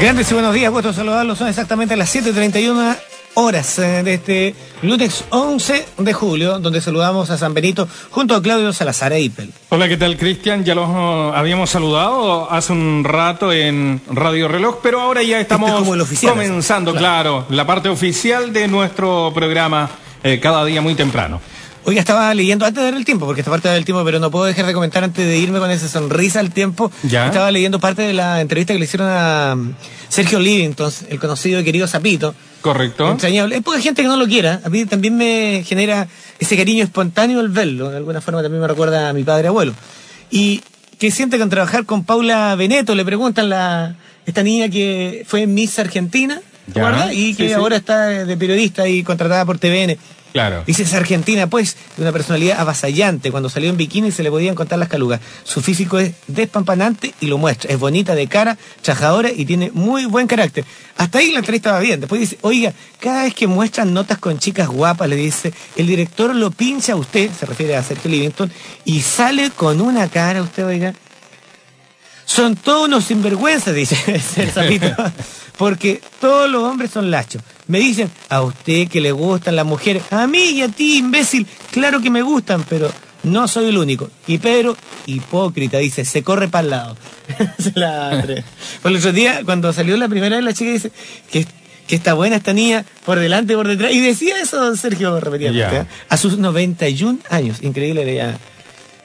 Grandes y buenos días, puesto a saludarlos. Son exactamente las 7.31 horas eh, de este lunes 11 de julio, donde saludamos a San Benito junto a Claudio Salazar Eipel. Hola, ¿qué tal, Cristian? Ya los uh, habíamos saludado hace un rato en Radio Reloj, pero ahora ya estamos Este es como el oficial, comenzando, claro. la parte oficial de nuestro programa eh, cada día muy temprano. Oiga, estaba leyendo, antes de dar el tiempo, porque esta parte del tiempo, pero no puedo dejar de comentar antes de irme con esa sonrisa al tiempo. Ya. Estaba leyendo parte de la entrevista que le hicieron a um, Sergio Livington, el conocido y querido Zapito. ¿Correcto? Entrañable. Hay poca gente que no lo quiera. A mí también me genera ese cariño espontáneo el verlo. De alguna forma también me recuerda a mi padre abuelo. Y que siente con trabajar con Paula Beneto, le preguntan la esta niña que fue Miss Argentina, ¿te Ya. acuerdas? Y que Sí, sí. ahora está de periodista y contratada por TVN. Claro. Dice, es argentina, pues, de una personalidad avasallante. Cuando salió en bikini se le podían contar las calugas. Su físico es despampanante y lo muestra. Es bonita de cara, chajadora y tiene muy buen carácter. Hasta ahí la entrevista va bien. Después dice, oiga, cada vez que muestran notas con chicas guapas, le dice, el director lo pincha a usted, se refiere a Sergio Livington, y sale con una cara, usted, oiga, son todos unos sinvergüenzas, dice el sapito. Porque todos los hombres son lachos. Me dicen, a usted que le gustan las mujeres, a mí y a ti, imbécil, claro que me gustan, pero no soy el único. Y Pedro, hipócrita, dice, se corre para el lado. Por el otro día, cuando salió la primera vez, la chica dice que, que está buena esta niña, por delante por detrás. Y decía eso don Sergio repetía. Ya. A sus 91 años, increíble, ya.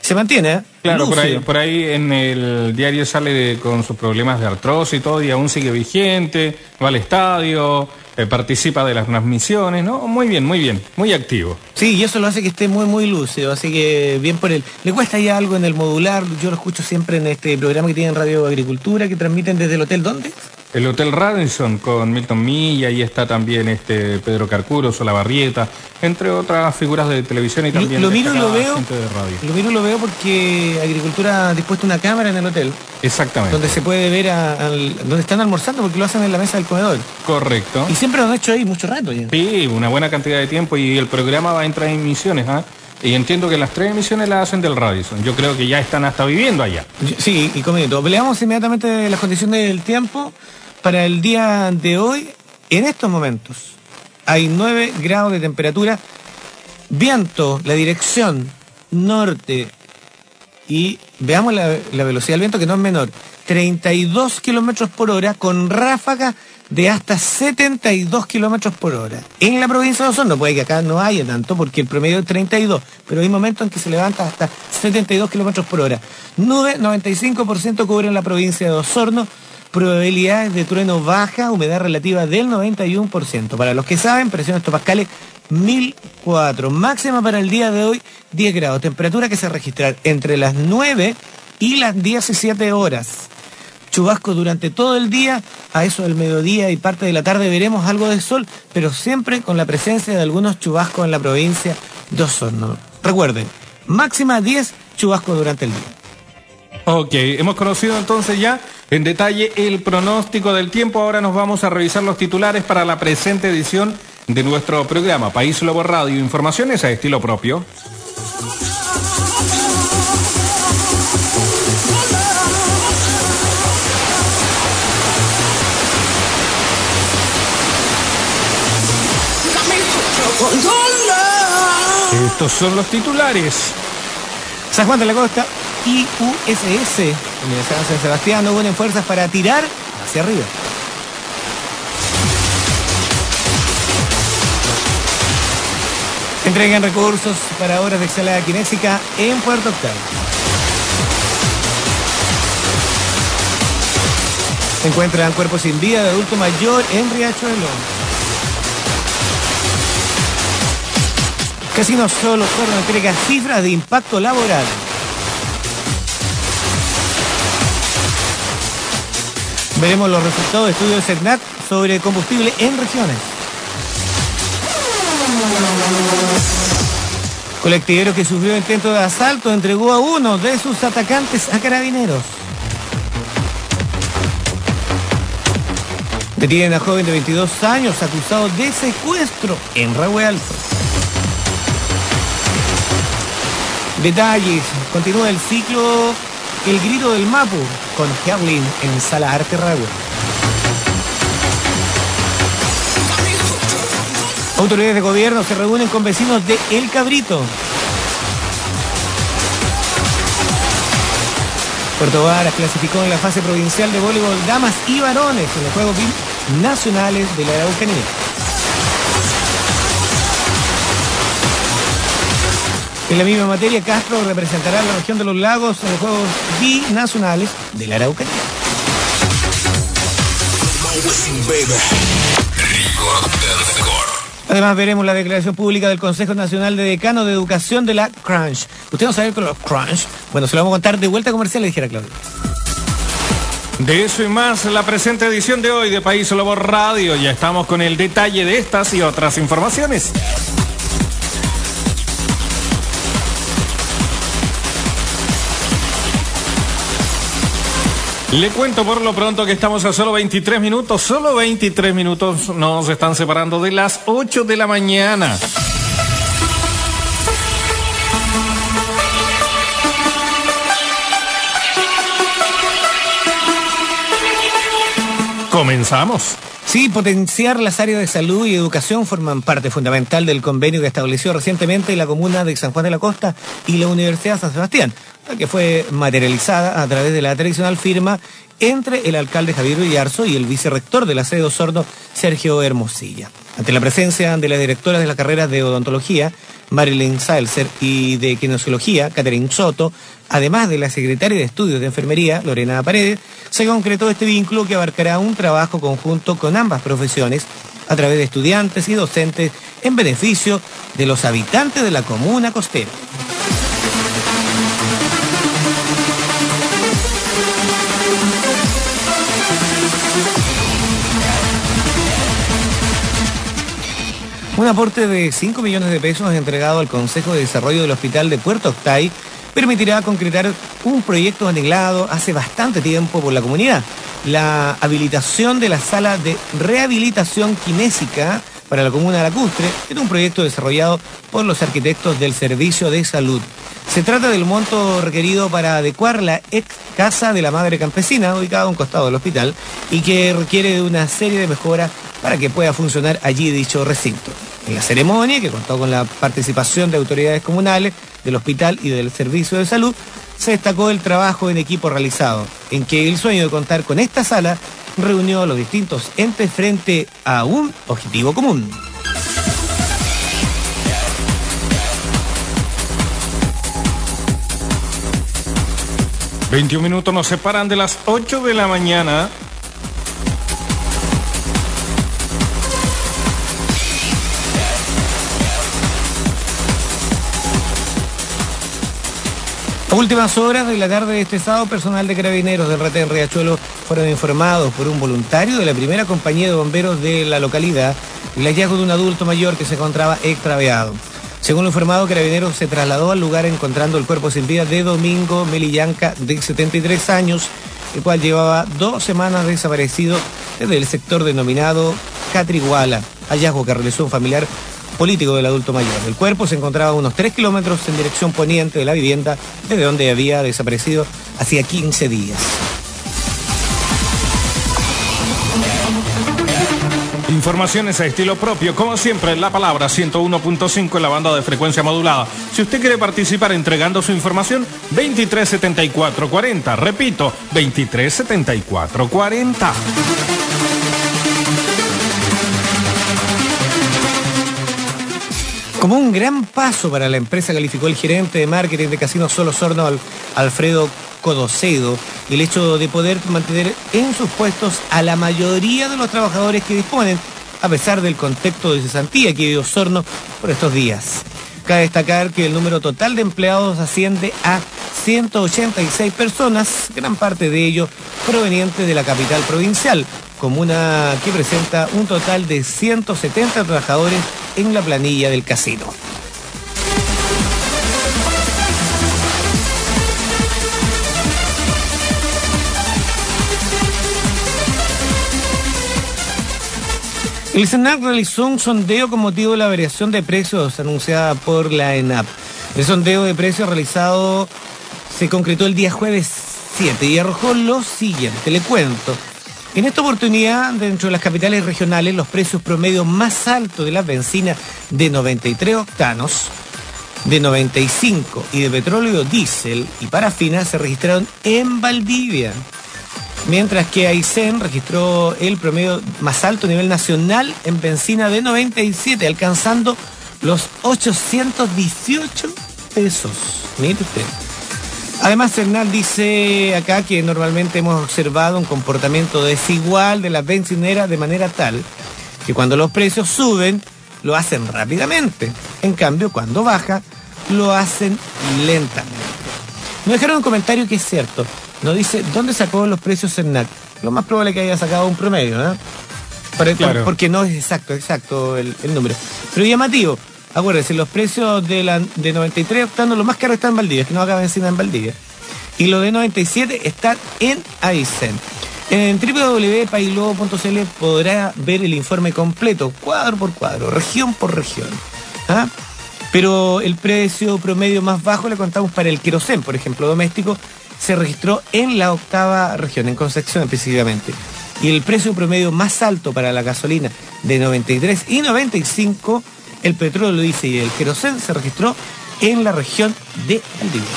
Se mantiene, ¿eh? Claro, por ahí, por ahí en el diario sale de- con sus problemas de artrosis y todo, y aún sigue vigente, va al estadio, eh, participa de las transmisiones, ¿no? Muy bien, muy bien, muy activo. Sí, y eso lo hace que esté muy, muy lúcido, así que bien por él. Le cuesta ya algo en el modular, yo lo escucho siempre en este programa que tienen Radio Agricultura, que transmiten desde el hotel, ¿dónde? El Hotel Radisson con Milton Milla, ahí está también este Pedro Carcuro, Solabarrieta, entre otras figuras de televisión y Lo, también lo miro y lo veo, de radio. lo miro y lo veo porque Agricultura ha dispuesto una cámara en el hotel, Exactamente. donde se puede ver a- al, donde están almorzando, porque lo hacen en la mesa del comedor. Correcto. Y siempre lo han hecho ahí mucho rato ya. Sí, una buena cantidad de tiempo y el programa va a entrar en emisiones, ¿ah? Y entiendo que las tres emisiones las hacen del Radisson. Yo creo que ya están hasta viviendo allá. Sí, y comiendo. Veamos inmediatamente las condiciones del tiempo para el día de hoy. En estos momentos hay 9 grados de temperatura, viento, la dirección norte y veamos la, velocidad del viento que no es menor, 32 kilómetros por hora con ráfagas de hasta 72 kilómetros por hora. En la provincia de Osorno, puede que acá no haya tanto porque el promedio es 32, pero hay momentos en que se levanta hasta 72 kilómetros por hora. Nube, 95% cubren la provincia de Osorno. Probabilidades de trueno baja, humedad relativa del 91%. Para los que saben, presión estopascales 1004. Máxima para el día de hoy 10 grados. Temperatura que se registrar entre las 9 y las 17 horas. Chubasco durante todo el día, a eso del mediodía y parte de la tarde veremos algo de sol, pero siempre con la presencia de algunos chubascos en la provincia de Osorno. Recuerden, máxima 10 chubascos durante el día. Ok, hemos conocido entonces ya en detalle el pronóstico del tiempo. Ahora nos vamos a revisar los titulares para la presente edición de nuestro programa País Lobo Radio. Informaciones a estilo propio. Estos son los titulares. San Juan de la Costa, IUSS, Universidad de San Sebastián, no unen fuerzas para tirar hacia arriba. Entregan recursos para obras de escalada kinésica en Puerto Octavio. Encuentran cuerpos sin vida de adulto mayor en Riachuelo. Casino Solo Osorno entrega cifras de impacto laboral. Veremos los resultados de estudios de CERNAT sobre combustible en regiones. Colectivero que sufrió intento de asalto entregó a uno de sus atacantes a carabineros. Detienen a joven de 22 años acusado de secuestro en Alto. Detalles. Continúa el ciclo el grito del Mapu con Heablin en Sala Arte Radio. Autoridades de gobierno se reúnen con vecinos de El Cabrito. Puerto Varas clasificó en la fase provincial de voleibol damas y varones en los Juegos Nacionales de la Araucanía. En la misma materia, Castro representará a la región de los lagos en los Juegos Binacionales de la Araucanía. Además veremos la declaración pública del Consejo Nacional de Decano de Educación de la Crunch. ¿Usted no sabe con los Crunch? Bueno, se lo vamos a contar de vuelta comercial, le dijera Claudio. De eso y más, la presente edición de hoy de País Lobo Radio. Ya estamos con el detalle de estas y otras informaciones. Le cuento por lo pronto que estamos a solo 23 minutos, solo 23 minutos nos están separando de las 8 de la mañana. Comenzamos. Sí, potenciar las áreas de salud y educación forman parte fundamental del convenio que estableció recientemente la comuna de San Juan de la Costa y la Universidad San Sebastián que fue materializada a través de la tradicional firma entre el alcalde Javier Villarzo y el vicerrector de la sede de Osorno, Sergio Hermosilla. Ante la presencia de las directoras de las carreras de odontología, Marilyn Salzer, y de kinesiología, Catherine Soto, además de la secretaria de estudios de enfermería, Lorena Paredes, se concretó este vínculo que abarcará un trabajo conjunto con ambas profesiones a través de estudiantes y docentes en beneficio de los habitantes de la comuna costera. Un aporte de 5 millones de pesos entregado al Consejo de Desarrollo del Hospital de Puerto Octay permitirá concretar un proyecto anhelado hace bastante tiempo por la comunidad, la habilitación de la sala de rehabilitación kinésica para la comuna de Lacustre, en un proyecto desarrollado por los arquitectos del Servicio de Salud. Se trata del monto requerido para adecuar la ex casa de la madre campesina, ubicada a un costado del hospital, y que requiere de una serie de mejoras para que pueda funcionar allí dicho recinto. En la ceremonia, que contó con la participación de autoridades comunales, del hospital y del servicio de salud, se destacó el trabajo en equipo realizado, en que el sueño de contar con esta sala reunió a los distintos entes frente a un objetivo común. ...21 minutos nos separan de las 8 de la mañana... A últimas horas de la tarde de este sábado, personal de carabineros del retén Riachuelo fueron informados por un voluntario de la primera compañía de bomberos de la localidad el hallazgo de un adulto mayor que se encontraba extraviado. Según lo informado, Carabineros se trasladó al lugar encontrando el cuerpo sin vida de Domingo Melillanca, de 73 años, el cual llevaba dos semanas desaparecido desde el sector denominado Catriguala, hallazgo que realizó un familiar político del adulto mayor. El cuerpo se encontraba a unos 3 kilómetros en dirección poniente de la vivienda, desde donde había desaparecido hacía 15 días. Informaciones a estilo propio, como siempre, la palabra 101.5 en la banda de frecuencia modulada. Si usted quiere participar entregando su información, 237440. Repito, 237440. Como un gran paso para la empresa calificó el gerente de marketing de Casino Solo Sorno, Alfredo Codocedo, el hecho de poder mantener en sus puestos a la mayoría de los trabajadores que disponen, a pesar del contexto de cesantía que vive Osorno por estos días. Cabe destacar que el número total de empleados asciende a 186 personas, gran parte de ellos provenientes de la capital provincial, comuna que presenta un total de 170 trabajadores en la planilla del casino. El SENAC realizó un sondeo con motivo de la variación de precios anunciada por la ENAP. El sondeo de precios realizado se concretó el día jueves 7 y arrojó lo siguiente, le cuento. En esta oportunidad, dentro de las capitales regionales, los precios promedios más altos de la benzina de 93 octanos, de 95 y de petróleo diésel y parafina se registraron en Valdivia. Mientras que Aysén registró el promedio más alto a nivel nacional en benzina de 97, alcanzando los 818 pesos. Mire usted. Además, Cernal dice acá que normalmente hemos observado un comportamiento desigual de las benzineras de manera tal que cuando los precios suben, lo hacen rápidamente. En cambio, cuando baja, lo hacen lentamente. Nos dejaron un comentario que es cierto. Nos dice, ¿dónde sacó los precios Cernal? Lo más probable es que haya sacado un promedio, ¿no? Porque no es exacto, exacto el, número. Pero llamativo, acuérdense, los precios de, la, de 93 octanos, lo más caro está en Valdivia, que no acaba encima en Valdivia. Y lo de 97 está en Aysén. En www.pailobo.cl podrá ver el informe completo, cuadro por cuadro, región por región. ¿Ah? Pero el precio promedio más bajo le contamos para el querosén, por ejemplo, doméstico, se registró en la octava región, en Concepción específicamente. Y el precio promedio más alto para la gasolina de 93 y 95, el petróleo dice y el querosén se registró en la región de Valdivia.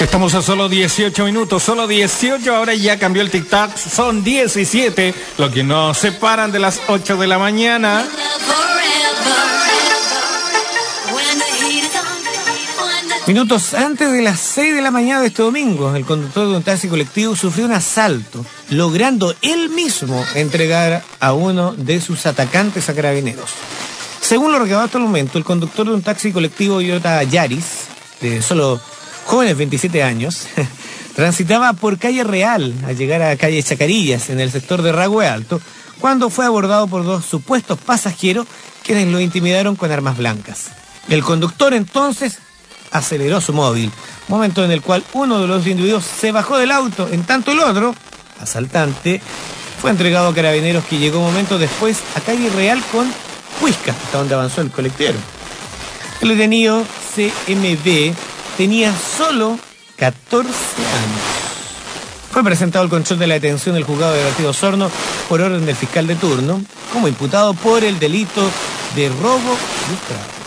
Estamos a solo 18 minutos, solo 18, ahora ya cambió el tic-tac, son 17, lo que nos separan de las 8 de la mañana. Minutos antes de las 6 de la mañana de este domingo, el conductor de un taxi colectivo sufrió un asalto, logrando él mismo entregar a uno de sus atacantes a carabineros. Según lo recabado hasta el momento, el conductor de un taxi colectivo Toyota Yaris, de solo jóvenes 27 años, transitaba por calle Real al llegar a calle Chacarillas en el sector de Ragüe Alto cuando fue abordado por dos supuestos pasajeros quienes lo intimidaron con armas blancas. El conductor entonces aceleró su móvil, momento en el cual uno de los individuos se bajó del auto, en tanto el otro, asaltante, fue entregado a carabineros que llegó un momento después a calle Real con Huisca, hasta donde avanzó el colectivero. El detenido CMB tenía solo 14 años. Fue presentado el control de la detención del juzgado de Vertido Sorno por orden del fiscal de turno, como imputado por el delito de robo ilustrado.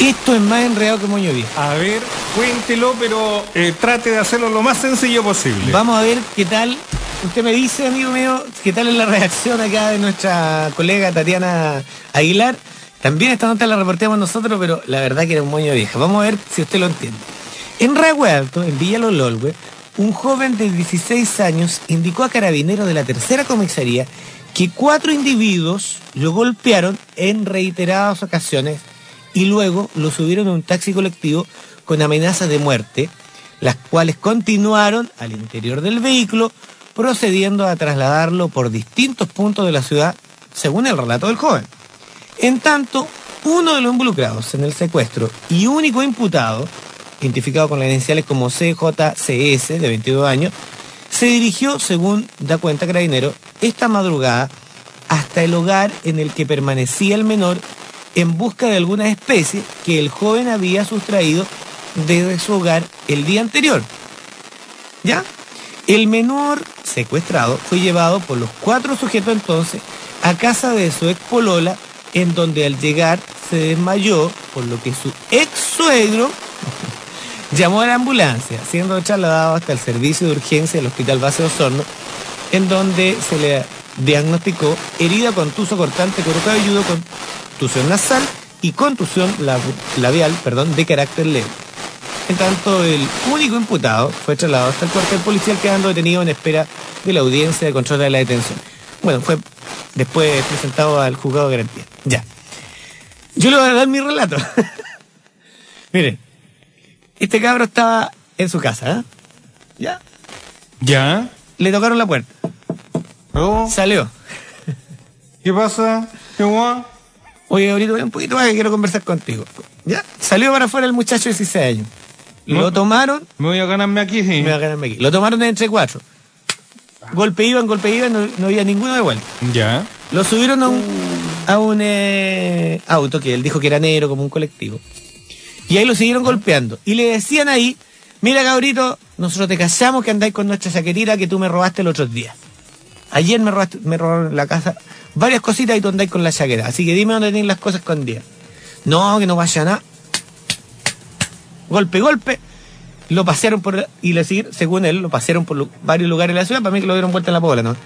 Esto es más enredado que moño viejo. A ver, cuéntelo, pero eh, trate de hacerlo lo más sencillo posible. Vamos a ver qué tal. Usted me dice, amigo mío, qué tal es la reacción acá de nuestra colega Tatiana Aguilar. También esta nota la reporteamos nosotros, pero la verdad que era un moño viejo. Vamos a ver si usted lo entiende. En Ragüe Alto, en Villa Lololwe, un joven de 16 años indicó a carabineros de la tercera comisaría que cuatro individuos lo golpearon en reiteradas ocasiones y luego lo subieron a un taxi colectivo con amenazas de muerte, las cuales continuaron al interior del vehículo, procediendo a trasladarlo por distintos puntos de la ciudad, según el relato del joven. En tanto, uno de los involucrados en el secuestro y único imputado, identificado con las iniciales como CJCS, de 22 años, se dirigió, según da cuenta Carabinero, esta madrugada hasta el hogar en el que permanecía el menor en busca de alguna especie que el joven había sustraído desde su hogar el día anterior. ¿Ya? El menor secuestrado fue llevado por los cuatro sujetos entonces a casa de su ex polola, en donde al llegar se desmayó, por lo que su ex suegro llamó a la ambulancia, siendo trasladado hasta el servicio de urgencia del Hospital Base de Osorno, en donde se le diagnosticó herida contuso cortante con cabelludo con contusión nasal y contusión labial perdón, de carácter leve. En tanto, el único imputado fue trasladado hasta el cuartel policial quedando detenido en espera de la audiencia de control de la detención. Bueno, fue después presentado al juzgado de garantía. Ya. Yo le voy a dar mi relato. Miren, este cabro estaba en su casa, ¿eh? ¿Ya? ¿Ya? Le tocaron la puerta. Oh. Salió. ¿Qué pasa? ¿Qué guay? Oye, ahorita un poquito más que quiero conversar contigo. ¿Ya? Salió para afuera el muchacho de 16 años. Lo tomaron, Me voy a ganarme aquí, sí. me voy a ganarme aquí. Lo tomaron entre cuatro. Golpe iban, golpe iban, no, no había ninguno de vuelta. Ya. Lo subieron a un, a un eh, auto que él dijo que era negro, como un colectivo. Y ahí lo siguieron golpeando. Y le decían ahí, mira cabrito, nosotros te casamos que andáis con nuestra saquetita que tú me robaste el otro día. Ayer me, robaste, me robaron la casa varias cositas y tú andáis con la chaqueta. Así que dime dónde tenéis las cosas escondidas. No, que no vaya nada. Golpe, golpe. Lo pasearon por... Y siguieron, según él, lo pasearon por varios lugares de la ciudad. Para mí que lo dieron vuelta en la bola, ¿no?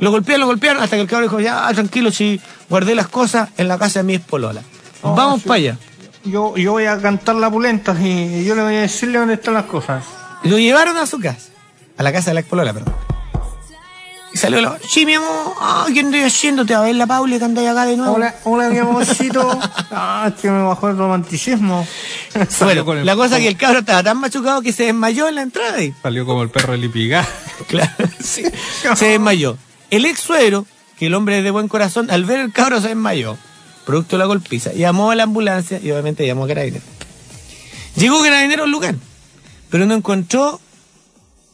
Lo golpearon, lo golpearon, hasta que el cabrón dijo, ya, tranquilo, si guardé las cosas en la casa de mi espolola. Vamos sí. para allá. Yo, yo voy a cantar la pulenta y yo le voy a decirle dónde están las cosas. Lo llevaron a su casa. A la casa de la expolola, perdón. Y salió la... Sí, mi amor. Ah, ¿qué andáis haciendo? Te va a ver la Pauli que andáis acá de nuevo. Hola, hola mi amorcito. Ah, es que me bajó el romanticismo. Bueno, con el- la cosa es que el cabro estaba tan machucado que se desmayó en la entrada ahí. Salió como el perro de Lipigá. Claro, sí. Se desmayó. El ex suegro, que el hombre es de buen corazón, al ver el cabro se desmayó. Producto de la golpiza. Llamó a la ambulancia y obviamente llamó a Carabineros. Llegó Carabineros al lugar, pero no encontró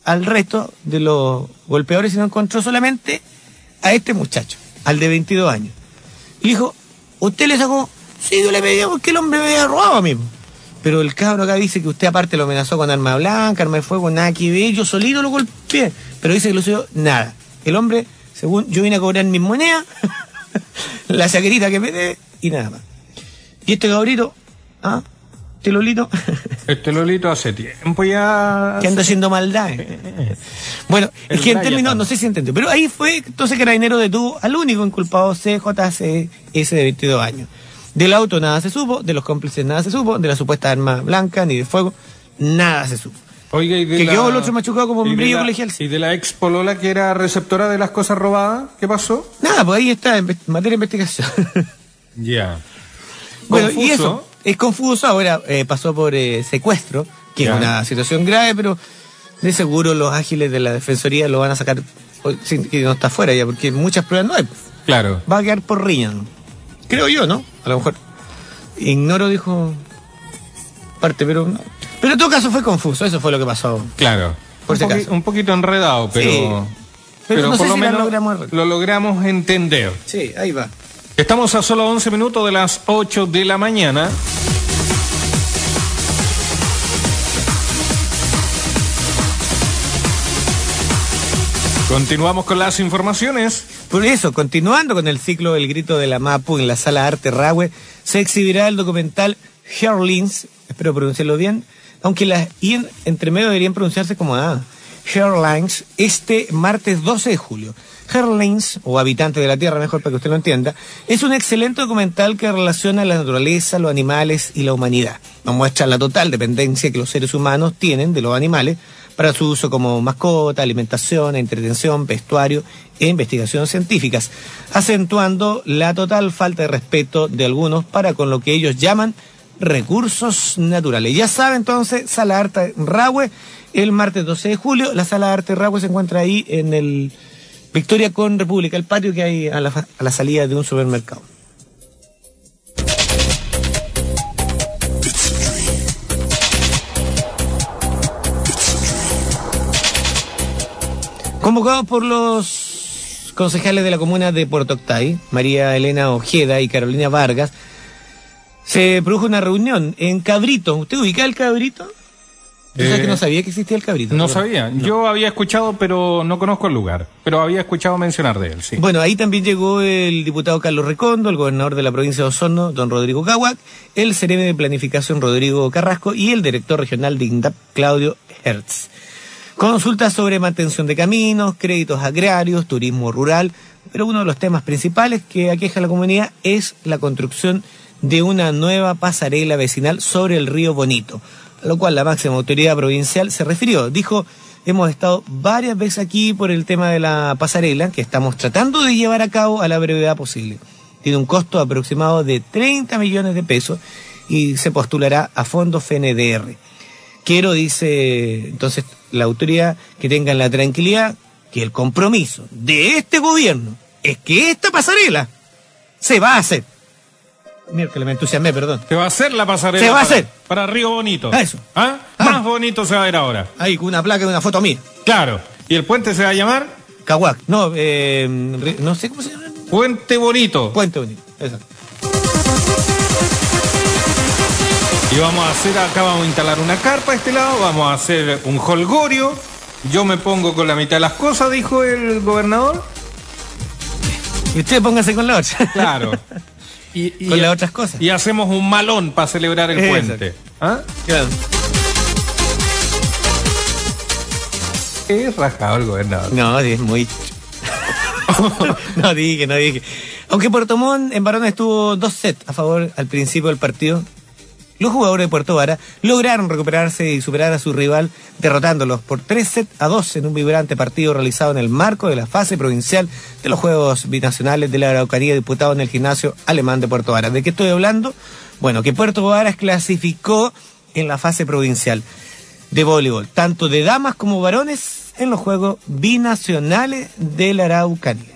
al resto de los golpeadores, sino encontró solamente a este muchacho, al de 22 años. Y dijo, ¿usted le sacó? Sí, yo le pedí porque el hombre me había robado a mí. po". Pero el cabro acá dice que usted aparte lo amenazó con arma blanca, arma de fuego, nada que ver, yo solito lo golpeé. Pero dice que lo suyo, nada. El hombre, según yo vine a cobrar mis monedas, la saquerita que me dé y nada más. Y este cabrito, ¿ah? Este Lolito, Este Lolito hace tiempo ya. que anda haciendo maldades. Bueno, El es que en términos, no sé si entendió, pero ahí fue, entonces Carabinero detuvo al único inculpado CJC, ese de 22 años. Del auto nada se supo, de los cómplices nada se supo, de la supuesta arma blanca ni de fuego, nada se supo. Oiga, y de Que la- quedó el otro machucado como y de brillo colegial. Y de la ex polola que era receptora de las cosas robadas, ¿qué pasó? Nada, pues ahí está, en materia de investigación. Ya. Bueno, y Confuso. eso es confuso. Ahora eh, pasó por eh, secuestro, que es una situación grave, pero de seguro los ágiles de la defensoría lo van a sacar sin que no está fuera ya, porque muchas pruebas no hay. Claro. Va a quedar por riña. Creo yo, ¿no? A lo mejor. Ignoro, dijo parte, pero no. Pero en todo caso fue confuso, eso fue lo que pasó. Claro. Por un, si un poquito enredado, pero. Sí. Pero no sé por lo si menos logramos lo logramos entender. Sí, ahí va. Estamos a solo 11 minutos de las 8 de la mañana. Continuamos con las informaciones. Por eso, continuando con el ciclo El Grito de la Mapu en la Sala Arte Rahue, se exhibirá el documental Herlings, espero pronunciarlo bien, aunque las I en- entre medio deberían pronunciarse como A. Herlings, este martes 12 de julio. Herlings, o Habitante de la Tierra, mejor para que usted lo entienda, es un excelente documental que relaciona la naturaleza, los animales y la humanidad. Nos muestra la total dependencia que los seres humanos tienen de los animales para su uso como mascota, alimentación, entretención, vestuario e investigaciones científicas, acentuando la total falta de respeto de algunos para con lo que ellos llaman recursos naturales. Ya sabe entonces, Sala Arte Rahue, el martes 12 de julio, la Sala Arte Rahue se encuentra ahí en el Victoria con República, el patio que hay a la, salida de un supermercado. Convocados por los concejales de la comuna de Puerto Octay, María Elena Ojeda y Carolina Vargas, se produjo una reunión en Cabrito. ¿Usted ubica el Cabrito? Sabes Eh, que no sabía que existía el Cabrito. No sabía. Yo había escuchado, pero no conozco el lugar. Pero había escuchado mencionar de él, sí. Bueno, ahí también llegó el diputado Carlos Recondo, el gobernador de la provincia de Osorno, don Rodrigo Cahuac, el sereme de planificación Rodrigo Carrasco y el director regional de INDAP, Claudio Hertz. Consultas sobre mantención de caminos, créditos agrarios, turismo rural, pero uno de los temas principales que aqueja a la comunidad es la construcción de una nueva pasarela vecinal sobre el río Bonito, lo cual la máxima autoridad provincial se refirió. Dijo, hemos estado varias veces aquí por el tema de la pasarela, que estamos tratando de llevar a cabo a la brevedad posible. Tiene un costo aproximado de 30 millones de pesos y se postulará a fondos FNDR. Quiero, dice entonces la autoridad, que tengan la tranquilidad que el compromiso de este gobierno es que esta pasarela se va a hacer. Miércoles, me entusiasmé, perdón. Se va a hacer la pasarela. Se va a para- hacer. Para Río Bonito. Ah, eso. ¿Ah? Ah. Más bonito se va a ver ahora. Ahí, con una placa y una foto mía. Claro. ¿Y el puente se va a llamar? Cahuac. No, eh, no sé cómo se llama. Puente Bonito. Puente Bonito. Exacto. Y vamos a hacer, acá vamos a instalar una carpa a este lado, vamos a hacer un holgorio. Yo me pongo con la mitad de las cosas, dijo el gobernador. Y usted póngase con la otra. Claro. Y, y- Con las otras cosas. Y hacemos un malón para celebrar el Exacto. puente. ¿Ah? Claro. Es rajado el gobernador. No, es muy. no dije, no dije. Aunque Puerto Montt en varones tuvo dos sets a favor al principio del partido, los jugadores de Puerto Vara lograron recuperarse y superar a su rival, derrotándolos por tres sets a dos en un vibrante partido realizado en el marco de la fase provincial de los Juegos Binacionales de la Araucanía, disputado en el gimnasio alemán de Puerto Vara. ¿De qué estoy hablando? Bueno, que Puerto Varas clasificó en la fase provincial de voleibol, tanto de damas como varones, en los Juegos Binacionales de la Araucanía.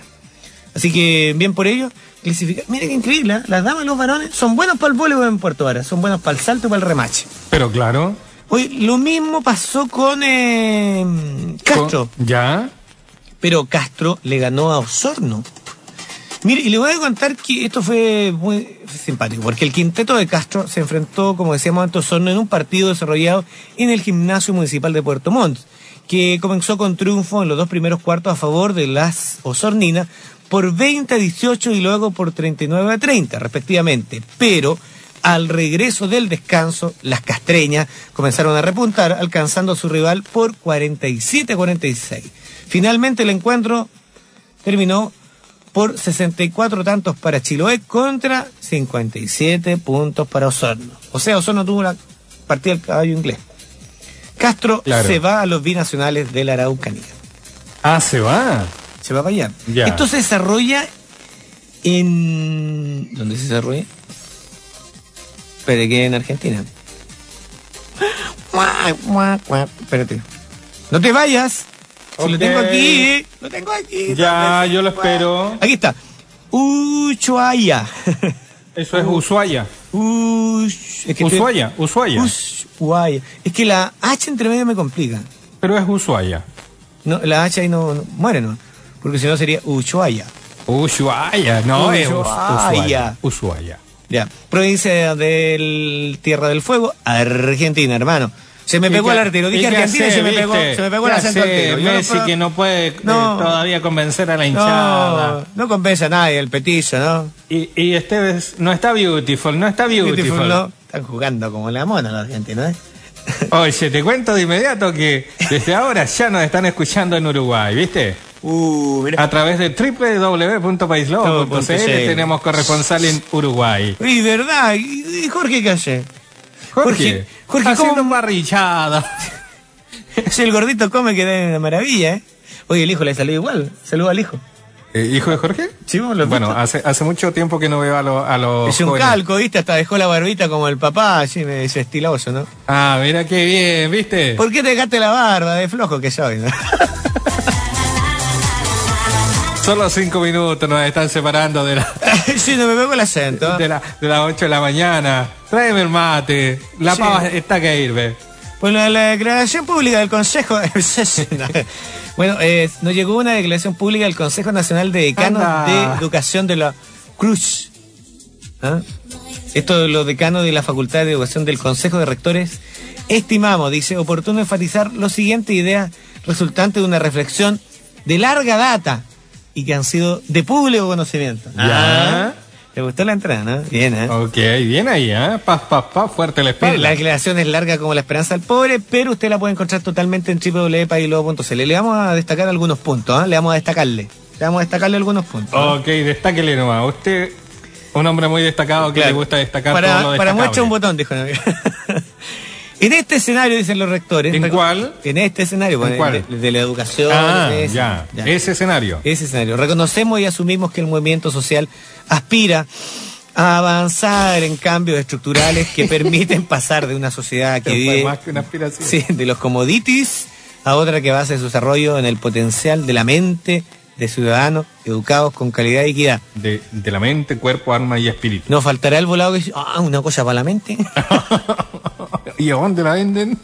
Así que, bien por ello, clasificar. Mira qué increíble, ¿eh? las damas y los varones son buenos para el voleibol en Puerto Vara, son buenos para el salto y para el remache. Pero claro. Hoy lo mismo pasó con eh, Castro, con- ¿Ya? pero Castro le ganó a Osorno. Mire, y le voy a contar que esto fue muy simpático, porque el quinteto de Castro se enfrentó, como decíamos antes, a Osorno en un partido desarrollado en el gimnasio municipal de Puerto Montt, que comenzó con triunfo en los dos primeros cuartos a favor de las Osorninas por 20 a 18 y luego por 39 a 30, respectivamente. Pero al regreso del descanso, las castreñas comenzaron a repuntar, alcanzando a su rival por 47 a 46. Finalmente el encuentro terminó por 64 tantos para Chiloé contra 57 puntos para Osorno. O sea, Osorno tuvo la partida del caballo inglés. Castro Claro. se va a los binacionales de la Araucanía. Ah, se va. Se va para allá. Ya. Esto se desarrolla en... ¿Dónde se desarrolla? Espere, que en Argentina. Espérate. No te vayas. Si lo tengo aquí. Lo tengo aquí. Ya, yo lo espero. Aquí está. Ushuaia. Eso es Ushuaia. Ush, es que estoy- Ushuaia. Ushuaia. Es que la H entre medio me complica. Pero es Ushuaia. No, la H ahí no, no- muere, ¿no? Porque si no sería Ushuaia. Ushuaia, no es Us- Ushuaia. Ushuaia. Ushuaia. Ya. Provincia del Tierra del Fuego, Argentina, hermano. Se me ¿Y pegó el artero. Dije Argentina y se me pegó, se me pegó el ¿Qué acento no Messi que no puede eh, todavía convencer a la hinchada. no compensa a nadie el petillo, ¿no? Y, y Esteves no está beautiful, no está beautiful. Beautiful, ¿no? Están jugando como la mona los argentinos, ¿eh? Oye, te cuento de inmediato que desde ahora ya nos están escuchando en Uruguay, ¿viste? Uh. A través de www.paislobo.cl tenemos corresponsal en Uruguay. Y verdad, y, Jorge qué hace? Jorge, Jorge, haciendo ¿cómo? barrillada. Si el gordito come que da una maravilla, ¿eh? Oye, el hijo le salió igual. Saluda al hijo. Eh, ¿Hijo de Jorge? Sí, lo Bueno, hace, hace mucho tiempo que no veo a, los a los Es un jóvenes. calco, ¿viste? Hasta dejó la barbita como el papá, así me dice estiloso, ¿no? Ah, mira qué bien, ¿viste? ¿Por qué te dejaste la barba de flojo que soy? ¿no? Solo cinco minutos nos están separando de, la, sí, no me pegó el acento. de, la, de las 8 de la mañana. Tráeme el mate. La Sí. pava está que hirve. Bueno, Pues la declaración pública del Consejo. bueno, eh, nos llegó una declaración pública del Consejo Nacional de Decanos Anda. de Educación de la Cruz. ¿Ah? Esto de los decanos de la Facultad de Educación del Consejo de Rectores. Estimamos, dice, oportuno enfatizar lo siguiente idea resultante de una reflexión de larga data y que han sido de público conocimiento. Ya. Ah, ¿Te gustó la entrada, no? Bien, ¿eh? Ok, bien ahí, ¿eh? Paz, paz, paz, fuerte la espalda. la declaración es larga como la esperanza del pobre, pero usted la puede encontrar totalmente en www.pailobo.cl. Le vamos a destacar algunos puntos, ¿ah? le vamos a destacarle. Le vamos a destacarle algunos puntos. Ok, destáquele nomás. Usted, un hombre muy destacado que Claro. le gusta destacar para, todo lo Para muestra un botón, dijo. En este escenario, dicen los rectores. ¿En cuál? En este escenario, ¿En bueno, cuál? De, de la educación. Ah, ese, ya. ya. Ese escenario. Ese escenario. Reconocemos y asumimos que el movimiento social aspira a avanzar en cambios estructurales que permiten pasar de una sociedad que vive más que una aspiración. sí, de los commodities a otra que base su desarrollo en el potencial de la mente, de ciudadanos educados con calidad y equidad. De, de la mente, cuerpo, alma y espíritu. No faltará el volado que dice, ah, una cosa para la mente. ¿Y a dónde la venden?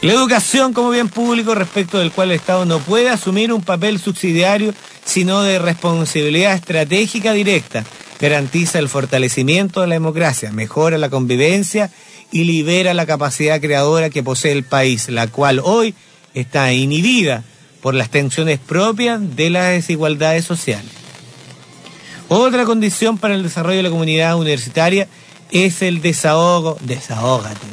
La educación como bien público respecto del cual el Estado no puede asumir un papel subsidiario, sino de responsabilidad estratégica directa. Garantiza el fortalecimiento de la democracia, mejora la convivencia y libera la capacidad creadora que posee el país, la cual hoy está inhibida por las tensiones propias de las desigualdades sociales. Otra condición para el desarrollo de la comunidad universitaria el desahogo, desahógate,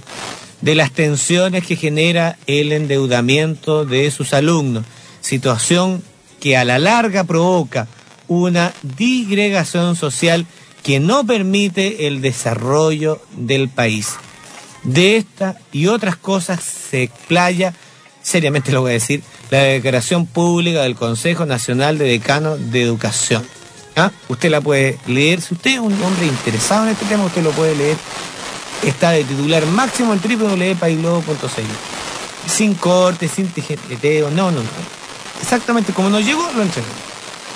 de las tensiones que genera el endeudamiento de sus alumnos, situación que a la larga provoca una disgregación social que no permite el desarrollo del país. De esta y otras cosas se explaya, seriamente lo voy a decir, la declaración pública del Consejo Nacional de Decanos de Educación. ¿Ah? Usted la puede leer, si usted es un hombre interesado en este tema, usted lo puede leer. Está de titular máximo en www.paiglobo.cl. Sin corte, sin tijeteo, no, no, no. Exactamente como nos llegó, lo entregó.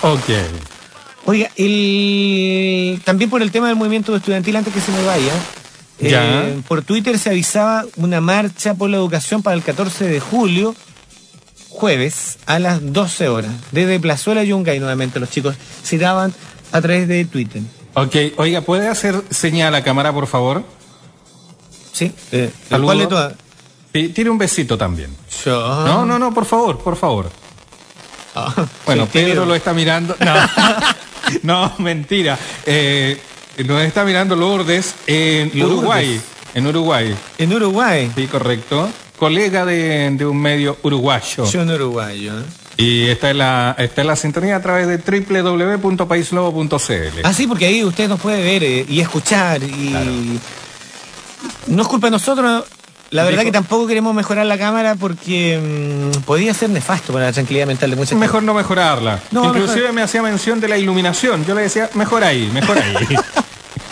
Ok. Oiga, el... también por el tema del movimiento estudiantil, antes que se me vaya, Ya. eh, por Twitter se avisaba una marcha por la educación para el 14 de julio, jueves, a las 12 horas, desde Plazuela Yungay, nuevamente los chicos citaban a través de Twitter. Ok, oiga, ¿puede hacer señal a la cámara, por favor? ¿Sí? Eh. ¿Cuál de todas? Tire un besito también. Yo. No, no, no, por favor, por favor. Ah, Bueno, sí, Pedro lo está mirando. No, no mentira. Eh, nos está mirando Lourdes en Lourdes. Uruguay. En Uruguay, En Uruguay. sí, correcto. Colega de, de un medio uruguayo. Yo en Uruguay, yo. ¿eh? Y está en, la, está en la sintonía a través de www.paislobo.cl. Ah, sí, porque ahí usted nos puede ver eh, y escuchar y no es culpa de nosotros. La verdad Dijo- que tampoco queremos mejorar la cámara porque mm, podría ser nefasto para la tranquilidad mental de muchas mejor no mejorarla. No, Inclusive mejor- me hacía mención de la iluminación. Yo le decía, mejor ahí, mejor ahí.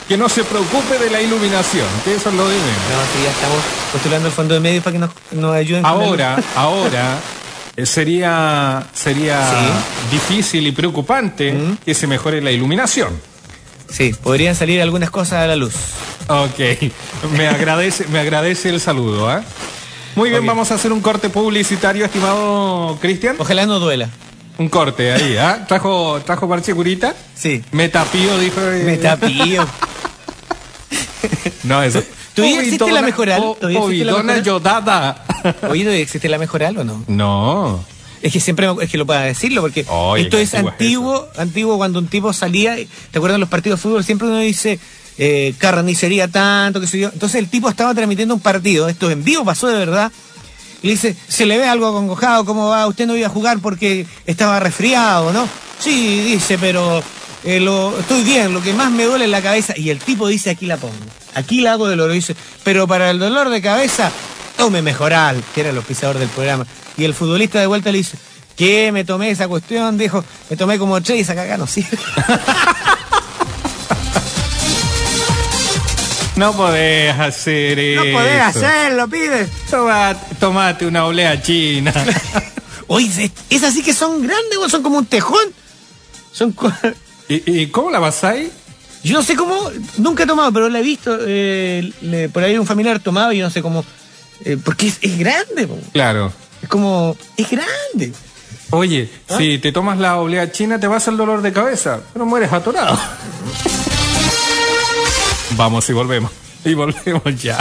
que no se preocupe de la iluminación, que eso es lo de menos. No, sí, ya estamos postulando el fondo de medios para que nos, nos ayuden. con Ahora, ahora eh, sería sería Sí. difícil y preocupante Mm. que se mejore la iluminación. Sí, podrían salir algunas cosas a la luz. Ok, me agradece, me agradece el saludo. ¿ah? Muy bien, vamos a hacer un corte publicitario, estimado Cristian. Ojalá no duela. Un corte ahí, ¿ah? Trajo, trajo parche curita. Sí. Me tapío, dijo. eh, Me tapío. No, eso. ¿Todavía existe la mejoral? ¿Todavía existe la mejoral? yodada. Oye, ¿existe la mejoral o no? No. Es que siempre es que lo pueda decirlo, porque Oye, esto es antiguo es antiguo, cuando un tipo salía, ¿te acuerdas de los partidos de fútbol? Siempre uno dice eh, carnicería tanto, que sé yo. Entonces el tipo estaba transmitiendo un partido, esto en vivo pasó de verdad, y le dice, se le ve algo acongojado, ¿cómo va? Usted no iba a jugar porque estaba resfriado, ¿no? Sí, dice, pero eh, lo, estoy bien, lo que más me duele es la cabeza. Y el tipo dice, aquí la pongo, aquí la hago de oro, dice, pero para el dolor de cabeza, tome mejoral, que era el auspiciador del programa. Y el futbolista de vuelta le dice, ¿qué? Me tomé esa cuestión, dijo, me tomé como tres y esa cagada no sirve. No podés hacer No eso. podés hacerlo, pibe. Toma- tomate una olea china. Oye, es- esas sí que son grandes, son como un tejón. Son ¿Y, y cómo la pasáis? Yo no sé cómo, nunca he tomado, pero la he visto. eh, le- por ahí un familiar tomaba y yo no sé cómo. eh, porque es, es grande, po. Claro. es como. Es grande. Oye, ¿Ah? si te tomas la olea china te vas el dolor de cabeza, pero mueres atorado. Vamos y volvemos. Y volvemos ya.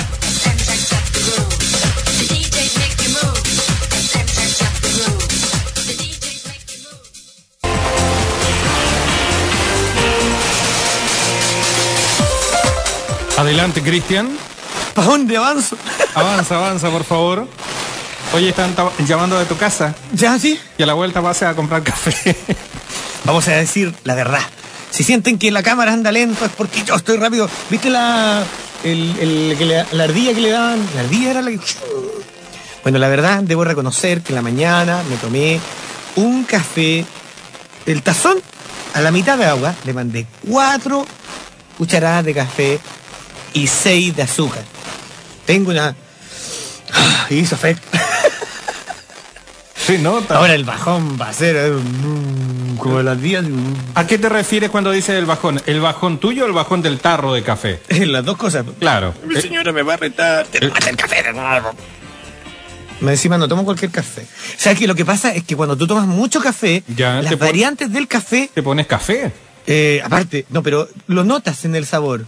Adelante, Cristian. ¿Para dónde avanzo? Avanza, avanza, por favor. Oye, están llamando de tu casa ¿Ya sí? y a la vuelta vas a comprar café. Vamos a decir la verdad. Si sienten que la cámara anda lento es porque yo estoy rápido. ¿Viste la, el, el- que le- la ardilla que le daban? La ardilla era la que... Bueno, la verdad, debo reconocer que en la mañana me tomé un café, el tazón, a la mitad de agua, le mandé cuatro cucharadas de café y seis de azúcar. Tengo una... Ah, Y hizo efecto. Se nota. Ahora el bajón va a ser eh, como las días. ¿A qué te refieres cuando dices el bajón? ¿El bajón tuyo o el bajón del tarro de café? Las dos cosas. Claro. Mi Eh, señora me va a retar. Te mata el café de nuevo. Me encima no tomo cualquier café. ¿Sabes que Lo que pasa es que cuando tú tomas mucho café, Ya, las variantes del café, ¿Te pones café? eh, aparte, no, pero lo notas en el sabor.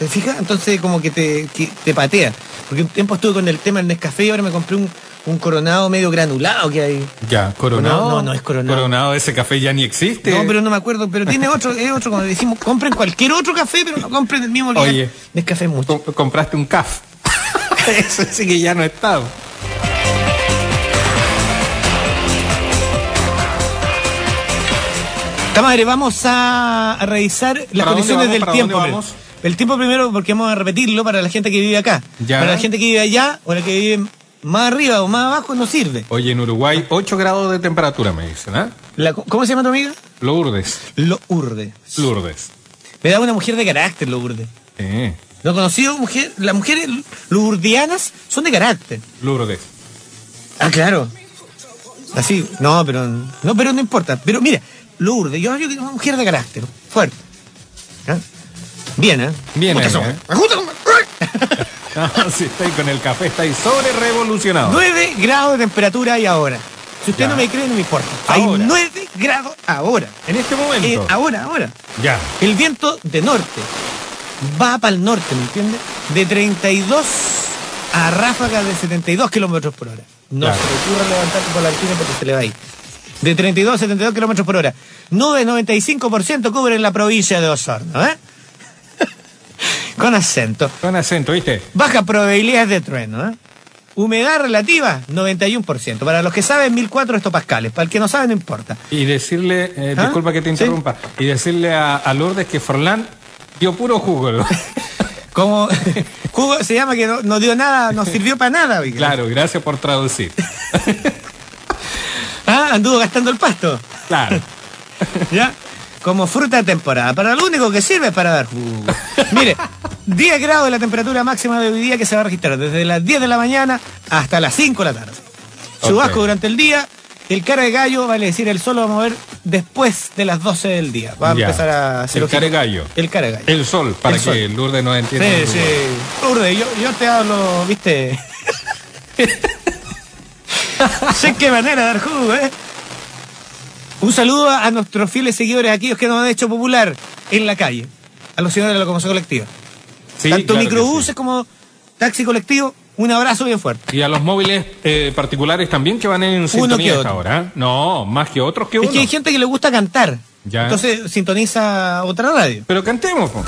¿Te fijas? Entonces como que te, que te patea. Porque un tiempo estuve con el tema del Nescafé y ahora me compré un, un coronado medio granulado que hay. Ya, coronado. No, no, no es Coronado. Coronado, ese café ya ni existe. No, pero no me acuerdo, pero tiene otro, es otro, como decimos, compren cualquier otro café, pero no compren el mismo lugar. Oye. Nescafé es mucho. Com- compraste un caf. Eso sí que ya no está. Tamadre, vamos a, a revisar las ¿Para dónde condiciones vamos? del ¿Para tiempo. El tiempo primero porque vamos a repetirlo para la gente que vive acá. Ya. Para la gente que vive allá o la que vive más arriba o más abajo no sirve. Oye, en Uruguay, 8 grados de temperatura, me dicen, ¿ah? ¿Cómo se llama tu amiga? Lourdes. Lo urde. Lourdes. Me da una mujer de carácter, lo urde. Eh, ¿No he conocido mujer? Las mujeres lourdianas son de carácter. Lourdes. Ah, claro. Así, no, pero no, pero no importa. Pero mira, Lourdes, yo, yo una mujer de carácter, fuerte. ¿Ah? Bien, ¿eh? Bien Me gusta. ¿eh? Me gusta Ah, si estáis con el café, estáis sobre revolucionado. 9 grados de temperatura hay ahora. Si usted Ya. no me cree, no me importa. Hay Ahora. 9 grados ahora. En este momento. Eh, ahora, ahora. Ya. El viento de norte va para el norte, ¿me entiende? De 32 a ráfagas de 72 kilómetros por hora. No Claro. se le ocurra levantarse por la altura porque se le va a ir. De 32 a 72 kilómetros por hora. Nubes 95% cubren la provincia de Osorno, ¿eh? Con acento. Con acento, ¿viste? Baja probabilidad de trueno, ¿eh? Humedad relativa, 91%. Para los que saben, 1004 hectopascales. Para el que no sabe, no importa. Y decirle, eh, ¿Ah? disculpa que te Sí. interrumpa, y decirle a, a Lourdes que Forlán dio puro jugo. ¿no? Como jugo se llama que no, no dio nada, no sirvió para nada. claro, gracias por traducir. Ah, anduvo gastando el pasto. Claro. ¿Ya? Como fruta de temporada. Para lo único que sirve es para dar jugo. Mire, 10 grados de la temperatura máxima de hoy día que se va a registrar desde las 10 de la mañana hasta las 5 de la tarde. Chubasco durante el día. El cara de gallo, vale decir, el sol lo vamos a ver después de las 12 del día. Va a Ya. empezar a hacer El cara de gallo. El cara de gallo. El sol, para El que sol. Lourdes nos entienda. Sí, sí. Lourdes, yo, yo te hablo, viste. sé qué manera de dar jugo, ¿eh? Un saludo a, a nuestros fieles seguidores, aquellos que nos han hecho popular en la calle. A los señores de la locomoción colectiva. Sí, Tanto claro microbuses sí. como taxi colectivo, un abrazo bien fuerte. Y a los móviles eh, particulares también que van en sintonía que a esta otro. hora. ¿eh? No, más que otros que uno. Es que hay gente que le gusta cantar. Ya. Entonces sintoniza otra radio. Pero cantemos. po.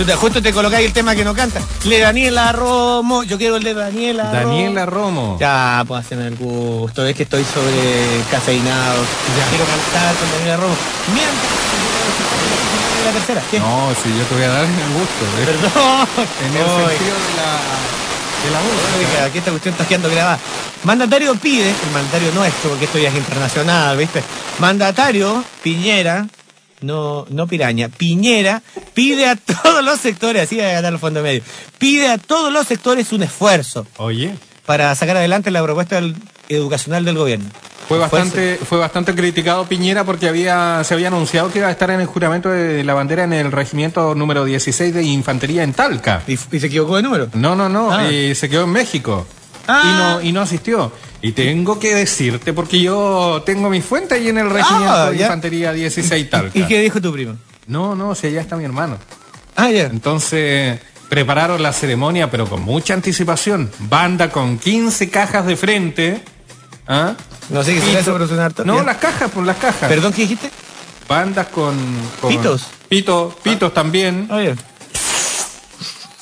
Chuta, justo te colocáis el tema que no canta. Le Daniela Romo, yo quiero el de Daniela Romo. Daniela Romo. Ya, pues hacerme el gusto. Es que estoy sobre cafeinado. Quiero cantar con Daniela Romo. Mientras la tercera. ¿Qué? No, si yo te voy a dar el gusto. ¿eh? Perdón. En el sentido de la, de la música. Oiga, que esta cuestión está quedando grabada. Mandatario pide, el mandatario nuestro, porque esto ya es internacional, ¿viste? Mandatario Piñera, no, no Piraña, Piñera pide a todos los sectores, así va a ganar los fondos medios, pide a todos los sectores un esfuerzo Oye, para sacar adelante la propuesta del- educacional del gobierno. fue bastante, fue bastante criticado Piñera porque había, se había anunciado que iba a estar en el juramento de la bandera en el regimiento número 16 de Infantería en Talca. ¿Y, y se equivocó de número? No, no, no, Ah. eh, se quedó en México. Ah. Y, no, y no asistió. Y tengo que decirte, porque yo tengo mi fuente ahí en el regimiento Ah, de ya. Infantería 16 Talca. ¿Y qué dijo tu primo? No, no, si allá está mi hermano. Ah, ya. Entonces, prepararon la ceremonia, pero con mucha anticipación. Banda con 15 cajas de frente. ¿Ah? No sé qué será eso, pero. No, las cajas, pues las cajas. ¿Perdón, qué dijiste? Bandas con, con- ¿Pitos? Pito, pitos también. Ah, ya.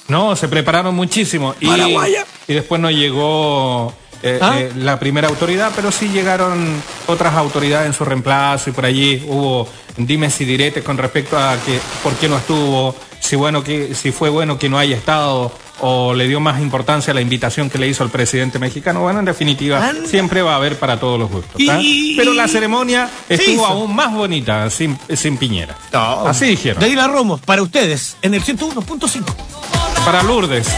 No, se prepararon muchísimo. Y, Paraguaya. y después no llegó eh, ¿Ah? eh, la primera autoridad, pero sí llegaron otras autoridades en su reemplazo y por allí hubo dimes y diretes con respecto a que por qué no estuvo, si bueno que si fue bueno que no haya estado o le dio más importancia a la invitación que le hizo el presidente mexicano. Bueno, en definitiva, Anda. siempre va a haber para todos los gustos. Pero la ceremonia estuvo aún más bonita sin, sin Piñera. No. Así dijeron. Daniela Romo, para ustedes, en el 101.5. Para Lourdes.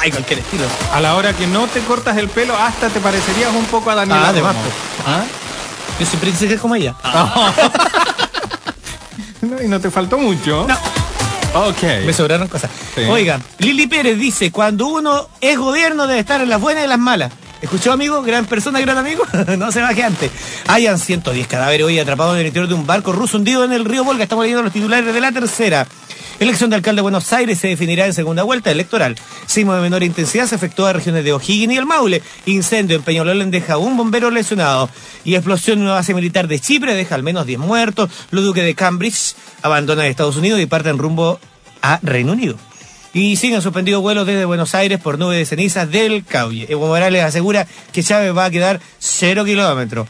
Ay, cualquier estilo. A la hora que no te cortas el pelo, hasta te parecerías un poco a Daniela Ah, además. ¿Ah? Yo quise ser como ella. No, y no te faltó mucho. No. Ok. Me sobraron cosas. Sí. Oiga, Lili Pérez dice, cuando uno es gobierno debe estar en las buenas y las malas. ¿Escuchó, amigo? Gran persona, gran amigo. no se baje antes. Hayan 110 cadáveres hoy atrapados en el interior de un barco ruso hundido en el río Volga. Estamos leyendo los titulares de la tercera. Elección de alcalde de Buenos Aires se definirá en segunda vuelta electoral. Sismo de menor intensidad se efectuó a regiones de O'Higgins y el Maule. Incendio en Peñalolén deja un bombero lesionado. Y explosión en una base militar de Chipre deja al menos 10 muertos. Los duques de Cambridge abandonan Estados Unidos y parten rumbo a Reino Unido. Y siguen suspendidos vuelos desde Buenos Aires por nube de cenizas del Cauye. Evo Morales asegura que Chávez va a quedar cero kilómetros.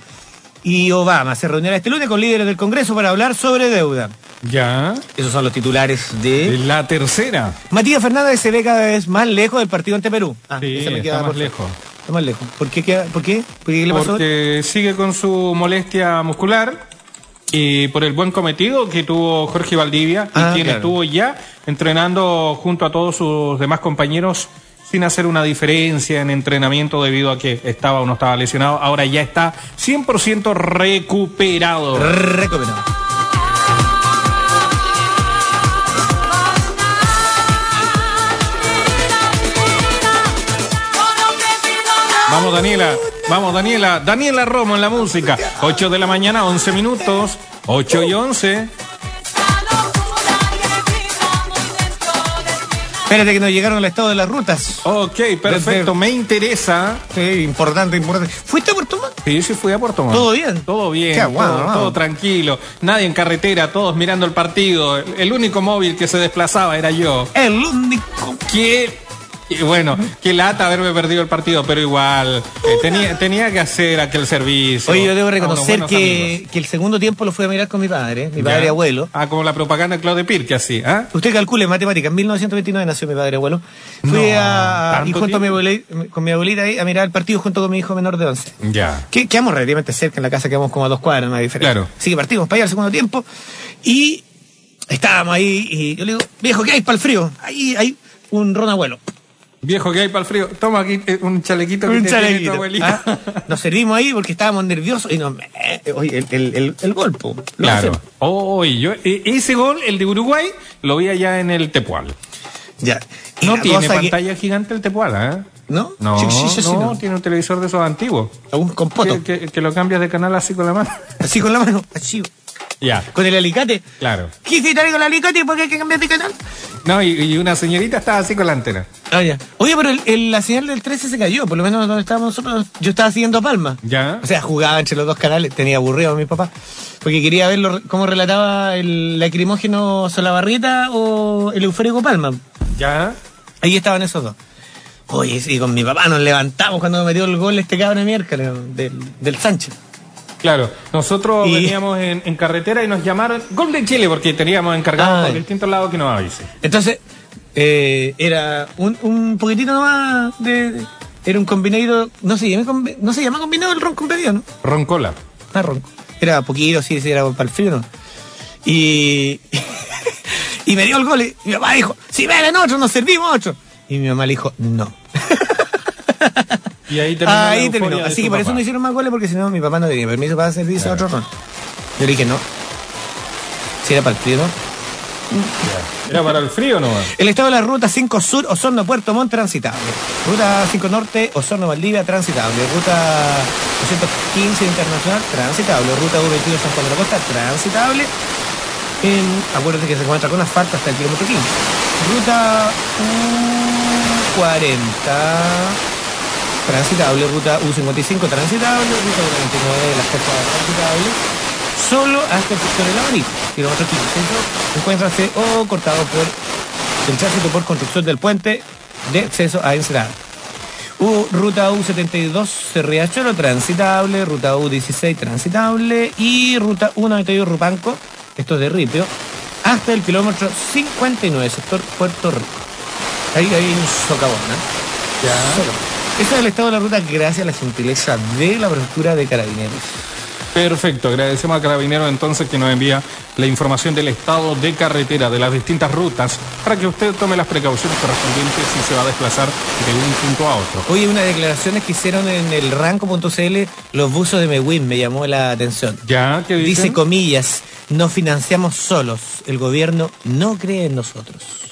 Y Obama se reunirá este lunes con líderes del Congreso para hablar sobre deuda. Ya. Esos son los titulares de... La tercera. Matías Fernández se ve cada vez más lejos del partido ante Perú. Ah, Sí, me está queda más por- lejos. Está más lejos. ¿Por qué? queda- ¿Por qué? ¿Por qué? ¿Qué le pasó? Porque sigue con su molestia muscular y por el buen cometido que tuvo Jorge Valdivia Ah, y quien claro. estuvo ya entrenando junto a todos sus demás compañeros sin hacer una diferencia en entrenamiento debido a que estaba o no estaba lesionado. Ahora ya está 100% recuperado. Recuperado. Vamos Daniela, vamos Daniela, Daniela Romo en la música. 8 de la mañana, 11 minutos, 8 y 11. Espérate que nos llegaron al estado de las rutas. Ok, perfecto, me interesa. Sí, importante, importante. ¿Fuiste a Puerto Montt? Sí, sí fui a Puerto Montt. ¿Todo bien? Todo bien, Qué guau, todo, todo tranquilo. Nadie en carretera, todos mirando el partido. El único móvil que se desplazaba era yo. El único. Que, y bueno, qué lata haberme perdido el partido, pero igual, eh, tenía, tenía que hacer aquel servicio. Oye, yo debo reconocer que, que el segundo tiempo lo fui a mirar con mi padre, mi padre abuelo. Ah, como la propaganda de Claude Pirque, así, ¿ah? Usted calcule, matemática, en 1929 nació mi padre abuelo. Fui No, a, ¿tanto y junto a mi abuelita, con mi abuelita ahí a mirar el partido junto con mi hijo menor de 11. Ya. Que quedamos relativamente cerca en la casa, quedamos como a dos cuadras, no hay diferencia. Claro. Así que partimos para allá al segundo tiempo y estábamos ahí y yo le digo, viejo, ¿qué hay para el frío? Ahí hay un ron abuelo. Viejo que hay para el frío. Toma aquí eh, un chalequito que Un te tu chalequito. abuelita. Ah, Nos servimos ahí porque estábamos nerviosos y nos... eh, oye, el, el, el, el golpe. Claro. Oye, yo, e- ese gol, el de Uruguay, lo vi allá en el Tepual. Ya. Y No tiene que- pantalla gigante el Tepual, ¿eh? ¿No? No, Sí, sí, sí, sí, no, no. tiene un televisor de esos antiguos. Un compoto. Que, que- que lo cambias de canal así con la mano. Así con la mano, así. Ya, Con el alicate. claro. ¿Qué hiciste ahí con el alicate? ¿Por qué hay que cambiar de canal? No, y, y una señorita estaba así con la antena. Ah, ya. Oye, pero el- el- la señal del 13 se cayó, por lo menos donde estábamos nosotros. Yo estaba siguiendo a Palma. Ya. O sea, jugaba entre los dos canales, tenía aburrido a mi papá. Porque quería ver lo- cómo relataba el lacrimógeno Solabarrieta o el eufórico Palma. Ya. Ahí estaban esos dos. Oye, sí, con mi papá nos levantamos cuando metió el gol este cabrón de miércoles del, del Sánchez. Claro, nosotros Y- veníamos en, en carretera y nos llamaron Gol de Chile porque teníamos encargado Ah, por distintos lados que nos avise. Entonces, eh, era un, un poquitito nomás de, de- Era un combinado. No se llama, no se llama combinado el ron con bebida, ¿no? Roncola. Ah, ron. Era poquito, sí, sí, era para el frío, ¿no? Y. y me dio el gol y mi papá dijo: Si ven otro, nos servimos otro. Y mi mamá le dijo: No. Y ahí terminó. la Ahí terminó. Así que por eso no hicieron más goles porque si no mi papá no tenía permiso para servirse Claro. otro ron. Yo le dije: No. Si era para el frío, ¿no? Ya. ¿Era para el frío no? El estado de la ruta 5 Sur, Osorno, Puerto Montt, transitable. Ruta 5 Norte, Osorno, Valdivia, transitable. Ruta 215 Internacional, transitable. Ruta U22 San Juan de la Costa, transitable. En, acuérdate que se encuentra con asfalto hasta el kilómetro 15. Ruta U40, transitable. Ruta U55, transitable. Ruta U49, la Costa, transitable solo hasta el sector del Abanico, kilómetro 15. Encuéntrase o cortado por el tránsito por construcción del puente de acceso a Ensenada. U, ruta U72 Riachuelo transitable, ruta U16 transitable y ruta U92 Rupanco, esto es de Ripio, hasta el kilómetro 59, sector Puerto Rico. Ahí hay un socavón, ¿no? Ya. Socavón. Ese es el estado de la ruta gracias a la gentileza de la prefectura de Carabineros. Perfecto, agradecemos a Carabineros entonces que nos envía la información del estado de carretera de las distintas rutas para que usted tome las precauciones correspondientes si se va a desplazar de un punto a otro. Oye, unas declaraciones que hicieron en el ranco.cl los buzos de Mewin me llamó la atención. Ya, ¿qué Dice dicen? comillas, nos financiamos solos, el gobierno no cree en nosotros.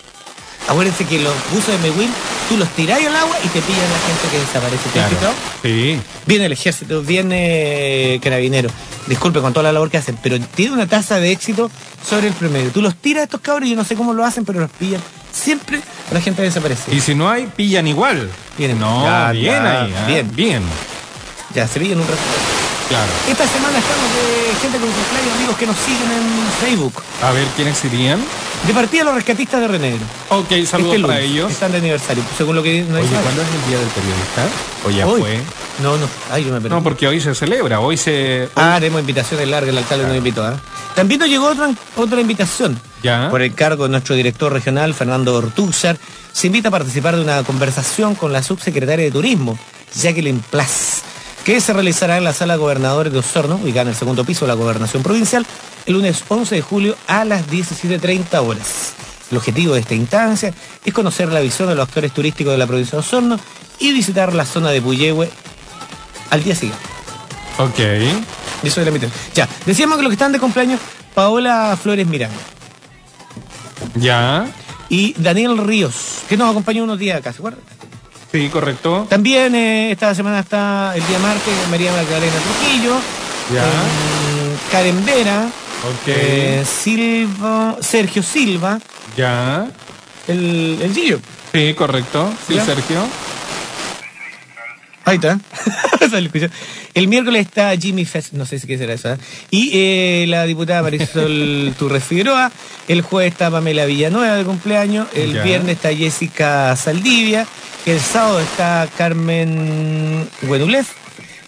Acuérdense que los buzos de Mewin, tú los tirás al agua y te pillan la gente que desaparece. ¿Te has Claro. Sí, Viene el ejército, viene carabinero. Disculpe con toda la labor que hacen, pero tiene una tasa de éxito sobre el promedio. Tú los tiras a estos cabros y yo no sé cómo lo hacen, pero los pillan. Siempre la gente desaparece. y si no hay, pillan igual. Vienen. No, Ya, bien ya, ahí, ¿ah? bien. bien. Ya, se pillan un rato. Claro. Esta semana estamos de gente con cumpleaños, amigos que nos siguen en Facebook. A ver, ¿quiénes serían? De partida los rescatistas de Renegro. Ok, saludos Este para ellos. Están de aniversario, según lo que nos Oye, dice. ¿cuándo es el día del periodista? ¿O ya Hoy. fue? No, no. Ay, yo me perdí. No, porque hoy se celebra, hoy se... Ah, tenemos invitaciones largas, el alcalde nos invitó. ¿ah? También nos llegó otra, otra invitación. Ya. Por el cargo de nuestro director regional, Fernando Ortúzar, se invita a participar de una conversación con la subsecretaria de Turismo, Jacqueline Plas, que se realizará en la sala gobernadores de Osorno, ubicada en el segundo piso de la gobernación provincial, el lunes 11 de julio a las 17.30 horas. El objetivo de esta instancia es conocer la visión de los actores turísticos de la provincia de Osorno y visitar la zona de Puyehue al día siguiente. Ok. Y eso es la mitad. Ya, decíamos que los que están de cumpleaños, Paola Flores Miranda Ya. y Daniel Ríos, que nos acompañó unos días acá, ¿se acuerdan? Sí, correcto. También eh, esta semana está el día martes María Magdalena Trujillo, Ya. mm, Karen Vera, Ok. eh, Silva, Sergio Silva, Ya. el, el Gillo. Sí, correcto. Sí, Ya. Sergio. Ahí está. El miércoles está Jimmy Fest, no sé si qué será eso. ¿eh? Y eh, la diputada Marisol Turres Figueroa. El jueves está Pamela Villanueva de cumpleaños. El Ya. viernes está Jessica Saldivia. El sábado está Carmen Guenulef.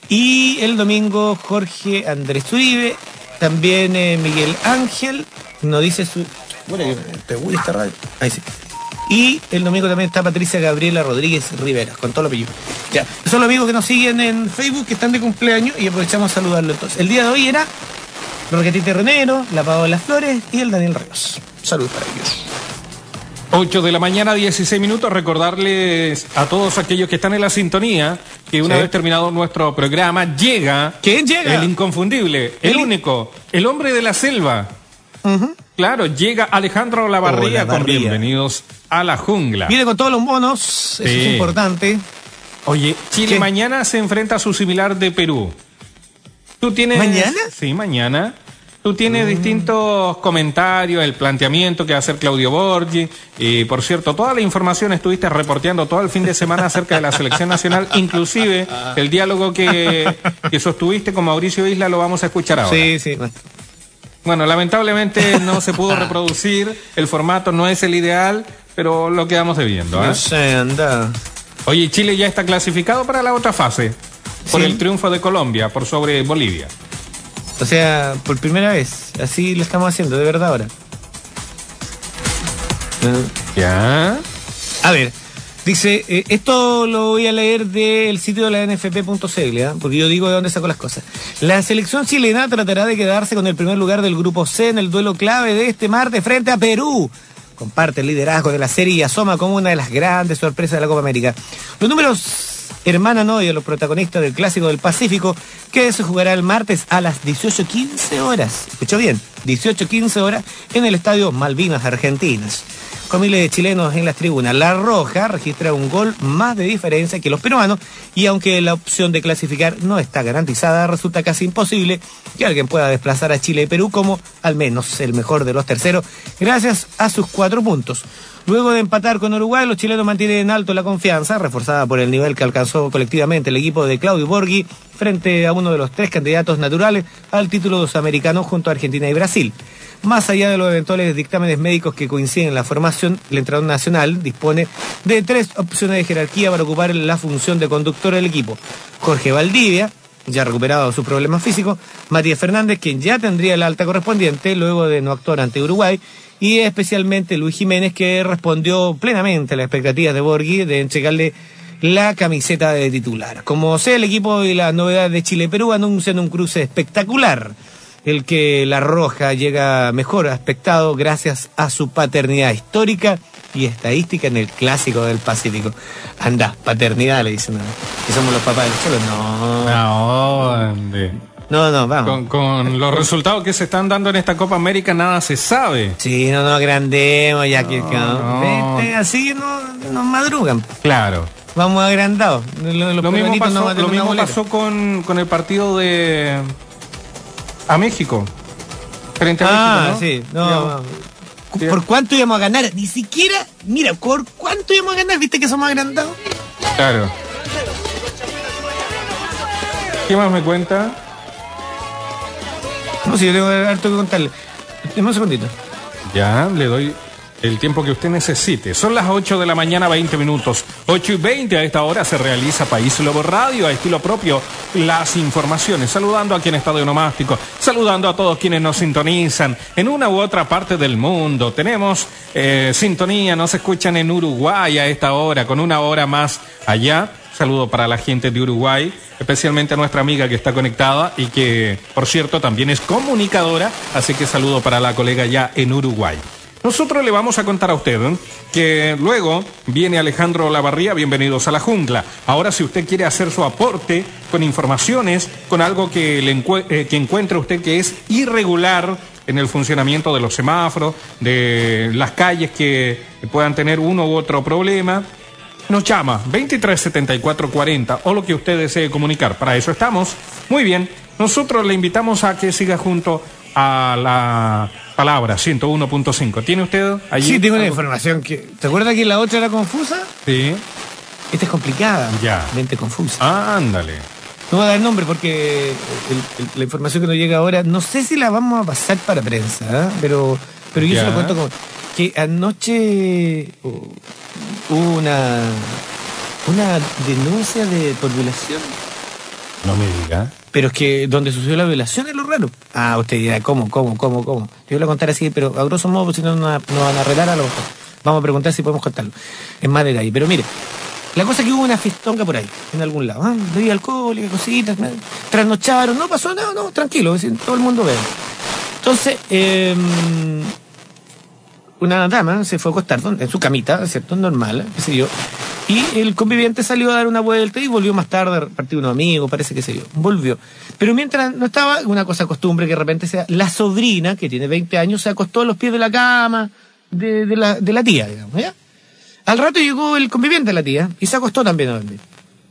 Y el domingo Jorge Andrés Uribe. También eh, Miguel Ángel. No dice su. Bueno, yo- te voy a esta radio. Ahí sí. Y el domingo también está Patricia Gabriela Rodríguez Rivera, con todo lo apellido. Ya, son los amigos que nos siguen en Facebook, que están de cumpleaños, y aprovechamos a saludarlo entonces. El día de hoy era Roquetita Renero, la Paola Flores y el Daniel Ríos. Saludos para ellos. 8 de la mañana, 16 minutos. Recordarles a todos aquellos que están en la sintonía que una Sí. vez terminado nuestro programa, llega. ¿Quién llega? El inconfundible, el único, el hombre de la selva. Ujú. Claro, llega Alejandro Lavarría con bienvenidos a la jungla. Viene con todos los monos, eso es importante. Oye, Chile ¿Qué? mañana se enfrenta a su similar de Perú. ¿Tú tienes. ¿Mañana? Sí, mañana. Tú tienes distintos comentarios, el planteamiento que va a hacer Claudio Borgi. Y por cierto, toda la información estuviste reporteando todo el fin de semana acerca de la selección nacional, inclusive el diálogo que, que sostuviste con Mauricio Isla lo vamos a escuchar ahora. Sí, sí. Bueno. Lamentablemente no se pudo reproducir, el formato no es el ideal, pero lo quedamos debiendo. ¿ah? No sé, anda. Oye, Chile ya está clasificado para la otra fase por Sí. el triunfo de Colombia por sobre Bolivia. O sea, por primera vez, así lo estamos haciendo, de verdad ahora. Eh, ¿Ya? A ver, dice, eh, esto lo voy a leer del sitio de la nfp.cl, ¿ah? porque yo digo de dónde saco las cosas. La selección chilena tratará de quedarse con el primer lugar del grupo C en el duelo clave de este martes frente a Perú. Comparte el liderazgo de la serie y asoma como una de las grandes sorpresas de la Copa América. Los números hermanan hoy a los protagonistas del Clásico del Pacífico, que se jugará el martes a las 18.15 horas. ¿Escuchó bien? 18.15 horas en el estadio Malvinas Argentinas con miles de chilenos en las tribunas. La Roja registra un gol más de diferencia que los peruanos y aunque la opción de clasificar no está garantizada, resulta casi imposible que alguien pueda desplazar a Chile y Perú como al menos el mejor de los terceros gracias a sus cuatro puntos. Luego de empatar con Uruguay, los chilenos mantienen en alto la confianza, reforzada por el nivel que alcanzó colectivamente el equipo de Claudio Borghi frente a uno de los tres candidatos naturales al título sudamericano junto a Argentina y Brasil. Más allá de los eventuales dictámenes médicos que coinciden en la formación, el entrenador nacional dispone de tres opciones de jerarquía para ocupar la función de conductor del equipo. Jorge Valdivia, ya recuperado sus problemas físicos, Matías Fernández, quien ya tendría el alta correspondiente luego de no actuar ante Uruguay, y especialmente Luis Jiménez, que respondió plenamente a las expectativas de Borghi de entregarle la camiseta de titular. Como sea el equipo y la novedad de Chile-Perú anuncian un cruce espectacular, el que la Roja llega mejor aspectado gracias a su paternidad histórica y estadística en el clásico del Pacífico. Anda, paternidad le dicen, ¿no? que somos los papás del Cholo. No, ¿A dónde? no, no, vamos. Con, con los resultados que se están dando en esta Copa América nada se sabe. Sí, no nos agrandemos ya que, que- no. Vete, así no, nos madrugan. Claro. Vamos agrandados. Los, los Lo mismo pasó, lo mismo pasó con, con el partido de a México. Frente a Ah, México, ¿no? sí. No, Digamos, ¿Cu- Sí. ¿Por cuánto íbamos a ganar? Ni siquiera, mira, ¿por cuánto íbamos a ganar? ¿Viste que somos agrandados? Claro. ¿Qué más me cuenta? No, si yo tengo harto que contarle. Deme un segundito. Ya, le doy el tiempo que usted necesite. Son las 8 de la mañana, 20 minutos. 8 y 20 a esta hora se realiza País Lobo Radio a estilo propio las informaciones. Saludando a quien está de onomástico, saludando a todos quienes nos sintonizan en una u otra parte del mundo. Tenemos eh, sintonía, nos escuchan en Uruguay a esta hora, con una hora más allá. Saludo para la gente de Uruguay, especialmente a nuestra amiga que está conectada y que, por cierto, también es comunicadora, así que saludo para la colega ya en Uruguay. Nosotros le vamos a contar a usted que luego viene Alejandro Lavarría, bienvenidos a la jungla. Ahora si usted quiere hacer su aporte con informaciones, con algo que, le eh, que encuentre usted que es irregular en el funcionamiento de los semáforos, de las calles que puedan tener uno u otro problema, nos llama 237440 o lo que usted desee comunicar. Para eso estamos. Muy bien. Nosotros le invitamos a que siga junto a la palabra 101.5. ¿Tiene usted allí? Sí, tengo una información que. ¿Te acuerdas que la otra era confusa? Sí. Esta es complicada. Ya. Mente confusa. Ándale. No voy a dar nombre porque el- el- la información que nos llega ahora, no sé si la vamos a pasar para prensa, ¿ah? pero, pero yo Ya. se lo cuento como que anoche hubo una, una denuncia de por violación. No me diga. Pero es que donde sucedió la violación es lo raro. Ah, usted dirá, ¿cómo, cómo, cómo, cómo? Yo voy a contar así, pero a grosso modo, si no nos van a- van a lo mejor. Vamos a preguntar si podemos contarlo. En más detalle. Pero mire, la cosa es que hubo una fistonga por ahí, en algún lado. Ah, bebida alcohólica, cositas, me- trasnocharon, no pasó nada, no, tranquilo, es todo el mundo ve. Entonces, eh, una dama se fue a acostar ¿no? en su camita, ¿cierto? Normal, qué sé yo. Y el conviviente salió a dar una vuelta y volvió más tarde, partió unos amigos, parece que sé yo. Volvió. Pero mientras no estaba, una cosa costumbre que de repente sea, la sobrina, que tiene 20 años, se acostó a los pies de la cama de, de la, de la tía, digamos, ¿ya? Al rato llegó el conviviente de la tía y se acostó también a dormir.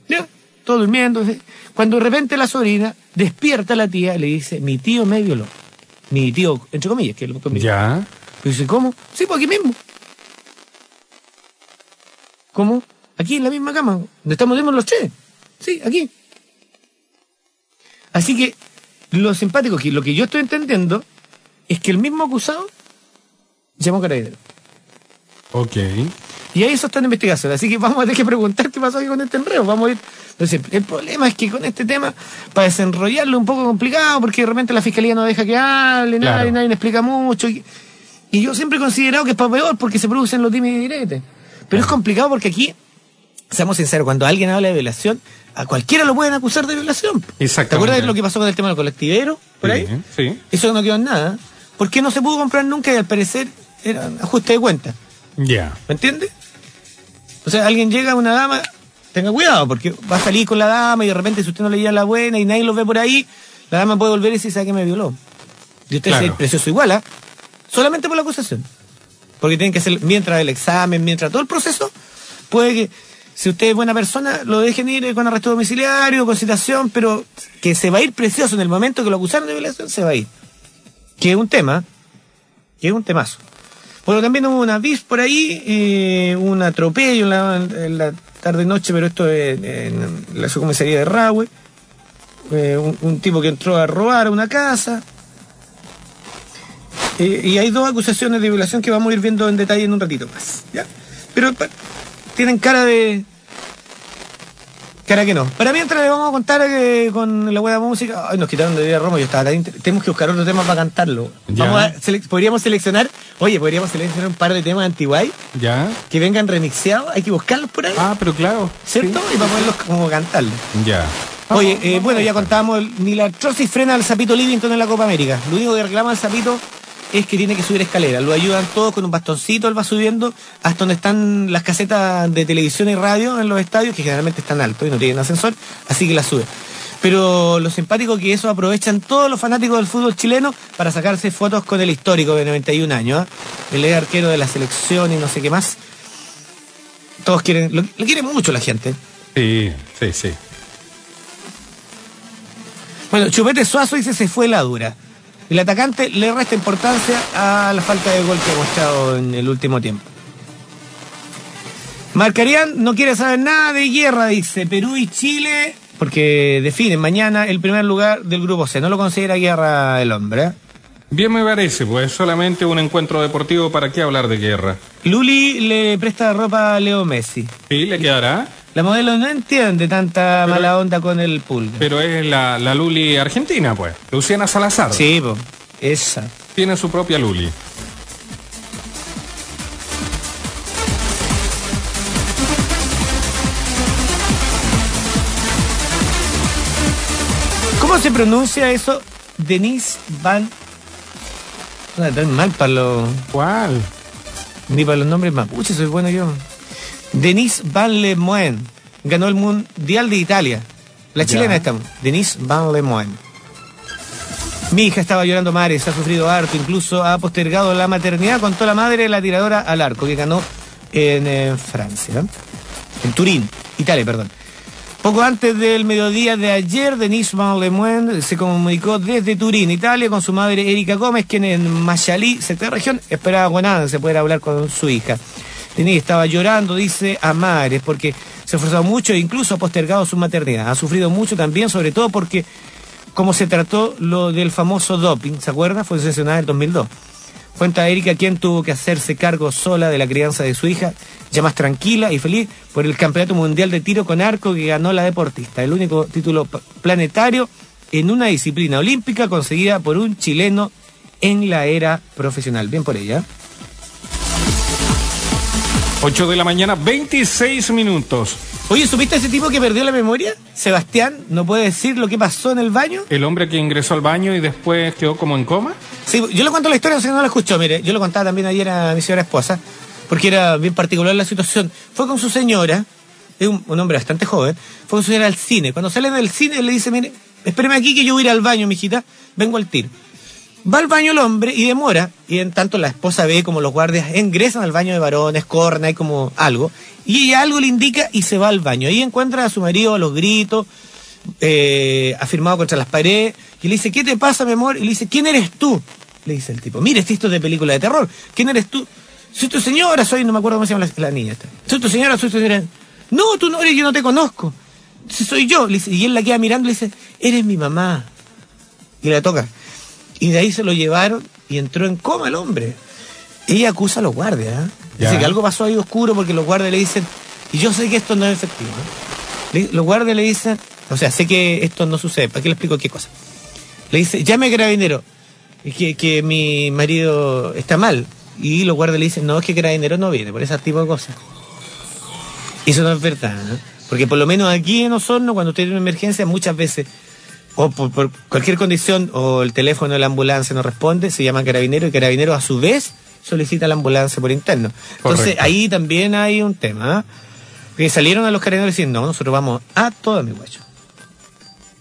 ¿Ya? Todo durmiendo. ¿sí? Cuando de repente la sobrina despierta a la tía y le dice, mi tío me violó. Mi tío, entre comillas, que es el conviviente. Ya. Y dice, ¿cómo? Sí, pues aquí mismo. ¿Cómo? Aquí en la misma cama, donde estamos vemos los tres. Sí, aquí. Así que lo simpático que lo que yo estoy entendiendo es que el mismo acusado llamó a carabinero. Ok. Y ahí eso está en investigación. Así que vamos a tener que preguntar qué pasó aquí con este enredo. Vamos a ir. Entonces, el problema es que con este tema, para desenrollarlo es un poco complicado, porque de repente la fiscalía no deja que hable, Claro. nadie, nadie le explica mucho. Y, y yo siempre he considerado que es para peor, porque se producen los dimes y diretes. Pero es complicado porque aquí, seamos sinceros, cuando alguien habla de violación, a cualquiera lo pueden acusar de violación. ¿Te Exactamente. acuerdas de lo que pasó con el tema del colectivero? Por ahí. Sí. Eso no quedó en nada. Porque no se pudo comprar nunca y al parecer era ajuste de cuenta. Ya. ¿Me entiendes? O sea, alguien llega a una dama, tenga cuidado, porque va a salir con la dama y de repente si usted no le lleva la buena y nadie lo ve por ahí, la dama puede volver y decir, ¿sabe que me violó? Y usted Claro. es precioso igual, ¿ah? Solamente por la acusación. Porque tienen que hacer, mientras el examen, mientras todo el proceso, puede que, si usted es buena persona, lo dejen ir eh, con arresto domiciliario, con citación, pero que se va a ir precioso en el momento que lo acusaron de violación, se va a ir. Que es un tema, que es un temazo. Bueno, también hubo una bis por ahí, eh, un atropello en la, en la tarde-noche, pero esto es en la subcomisaría de Rahue. Eh, un, tipo que entró a robar una casa. Y hay dos acusaciones de violación que vamos a ir viendo en detalle en un ratito más. ¿ya? Pero tienen cara de... Cara que no. Para mientras le vamos a contar eh, con la buena música. Ay, nos quitaron de día Roma, yo estaba tan inter- Tenemos que buscar otro tema para cantarlo. Ya. Vamos a sele- podríamos seleccionar, oye, podríamos seleccionar un par de temas antiguay ¿Ya? que vengan remixeados, hay que buscarlos por ahí, Ah, pero claro. ¿cierto? Y para poderlos como cantarlos. Sí. Ya. Oye, eh, bueno, ya contábamos, ni la artrosis frena al Zapito Livington en la Copa América. Lo único que reclama el Zapito es que tiene que subir escaleras. Lo ayudan todos con un bastoncito, él va subiendo hasta donde están las casetas de televisión y radio en los estadios, que generalmente están altos y no tienen ascensor, así que las sube. Pero lo simpático que eso aprovechan todos los fanáticos del fútbol chileno para sacarse fotos con el histórico de 91 años, ¿ah? el ex arquero de la selección y no sé qué más. Todos quieren, lo, lo quiere mucho la gente. Sí, sí, sí. Bueno, Chupete Suazo dice se fue la dura. El atacante le resta importancia a la falta de gol que ha mostrado en el último tiempo. Marcarían no quiere saber nada de guerra, dice Perú y Chile, porque definen mañana el primer lugar del grupo C. No lo considera guerra el hombre. ¿eh? Bien me parece, pues solamente un encuentro deportivo, ¿para qué hablar de guerra? Luli le presta ropa a Leo Messi. Sí, le quedará, La modelo no entiende tanta Pero- mala onda con el pulga. pero es la, la Luli argentina, pues. Luciana Salazar. Sí, po, esa. Tiene su propia Luli. ¿Cómo se pronuncia eso? Denise Van. No, tan mal para los. ¿Cuál? Ni para los nombres mapuches, soy bueno yo. Denise Van Lemoine ganó el Mundial de Italia. La chilena esta. Denise Van Lemoine. Mi hija estaba llorando mares, ha sufrido harto, incluso ha postergado la maternidad, contó la madre de la tiradora al arco, que ganó en eh, Francia. En Turín, Italia, perdón. Poco antes del mediodía de ayer, Denise Van Lemoine se comunicó desde Turín, Italia, con su madre Erika Gómez, quien en Mayalí, sector región, esperaba con ansia poder hablar con su hija. Denise estaba llorando, dice, a mares, porque se ha esforzado mucho e incluso ha postergado su maternidad. Ha sufrido mucho también, sobre todo porque, como se trató lo del famoso doping, ¿se acuerda? Fue sancionada en el 2002. Cuenta Erika quien tuvo que hacerse cargo sola de la crianza de su hija, ya más tranquila y feliz por el Campeonato Mundial de Tiro con Arco que ganó la deportista, el único título planetario en una disciplina olímpica conseguida por un chileno en la era profesional. Bien por ella. 8 de la mañana, 26 minutos. Oye, ¿supiste ese tipo que perdió la memoria? Sebastián, ¿no puede decir lo que pasó en el baño? El hombre que ingresó al baño y después quedó como en coma. Sí, yo le cuento la historia, si no la escuchó, mire, yo lo contaba también ayer a mi señora esposa, porque era bien particular la situación. Fue con su señora, es un, un hombre bastante joven, fue con su señora al cine. Cuando sale del cine le dice, mire, espéreme aquí que yo voy a ir al baño, mijita, vengo al tiro. Va al baño el hombre y demora, y en tanto la esposa ve como los guardias ingresan al baño de varones, corren, hay como algo, y ella algo le indica y se va al baño. Ahí encuentra a su marido a los gritos, eh, afirmado contra las paredes, y le dice, ¿qué te pasa, mi amor? Y le dice, ¿quién eres tú? Le dice el tipo, mire, esto es de película de terror, ¿quién eres tú? Soy tu señora, soy, no me acuerdo cómo se llama la, la niña esta. Soy tu señora, soy tu señora. No, tú no eres, yo no te conozco. "Sí, Soy yo. Le y él la queda mirando y le dice, eres mi mamá. Y la toca. Y de ahí se lo llevaron y entró en coma el hombre. Ella acusa a los guardias. ¿ah? Dice que algo pasó ahí oscuro porque los guardias le dicen, y yo sé que esto no es efectivo. ¿eh? Los guardias le dicen, o sea, sé que esto no sucede, ¿para qué le explico qué cosa? Le dice, llame a carabinero, que, que mi marido está mal. Y los guardias le dicen, no, es que carabinero no viene, por ese tipo de cosas. Y eso no es verdad, ¿eh? porque por lo menos aquí en Osorno, cuando usted tiene una emergencia, muchas veces, o por, por cualquier condición, o el teléfono de la ambulancia no responde, se llama carabinero y carabinero a su vez solicita la ambulancia por interno. Entonces Correcto. ahí también hay un tema, ¿eh? que salieron a los carabineros diciendo, no, nosotros vamos a todo mi guacho.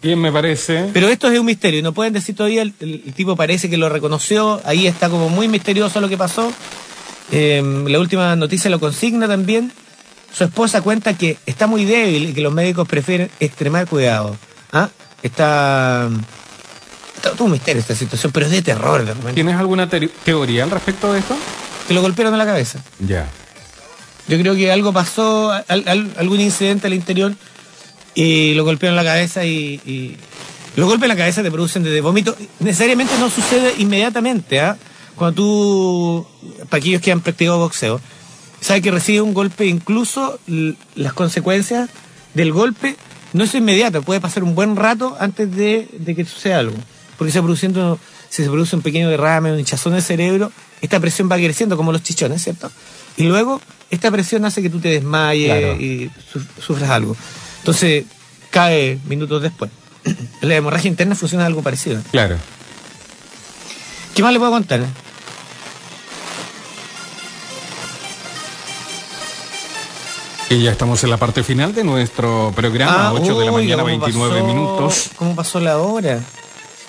Bien me parece. Pero esto es un misterio, no pueden decir todavía, el, el- el tipo parece que lo reconoció, ahí está como muy misterioso lo que pasó. Eh, la última noticia lo consigna también. Su esposa cuenta que está muy débil y que los médicos prefieren extremar cuidado. ¿Ah? Está... está todo un misterio esta situación, pero es de terror de. ¿Tienes alguna te- teoría al respecto de esto? Que lo golpearon en la cabeza. Ya. Yo creo que algo pasó, al- al- algún incidente al interior y lo golpearon en la cabeza y, y los golpes en la cabeza te producen desde vómito. Necesariamente no sucede inmediatamente, ¿ah? Cuando tú, para aquellos que han practicado boxeo, sabes que recibe un golpe, incluso las consecuencias del golpe no es inmediato, puede pasar un buen rato antes de, de que suceda algo. Porque se produciendo, si se produce un pequeño derrame, un hinchazón del cerebro, esta presión va creciendo como los chichones, ¿cierto? Y luego esta presión hace que tú te desmayes Claro. y su- sufras algo. Entonces, cae minutos después. La hemorragia interna funciona algo parecido. Claro. ¿Qué más le puedo contar? Y ya estamos en la parte final de nuestro programa, 8 de la mañana, ¿cómo 29 pasó- minutos. ¿Cómo pasó la hora?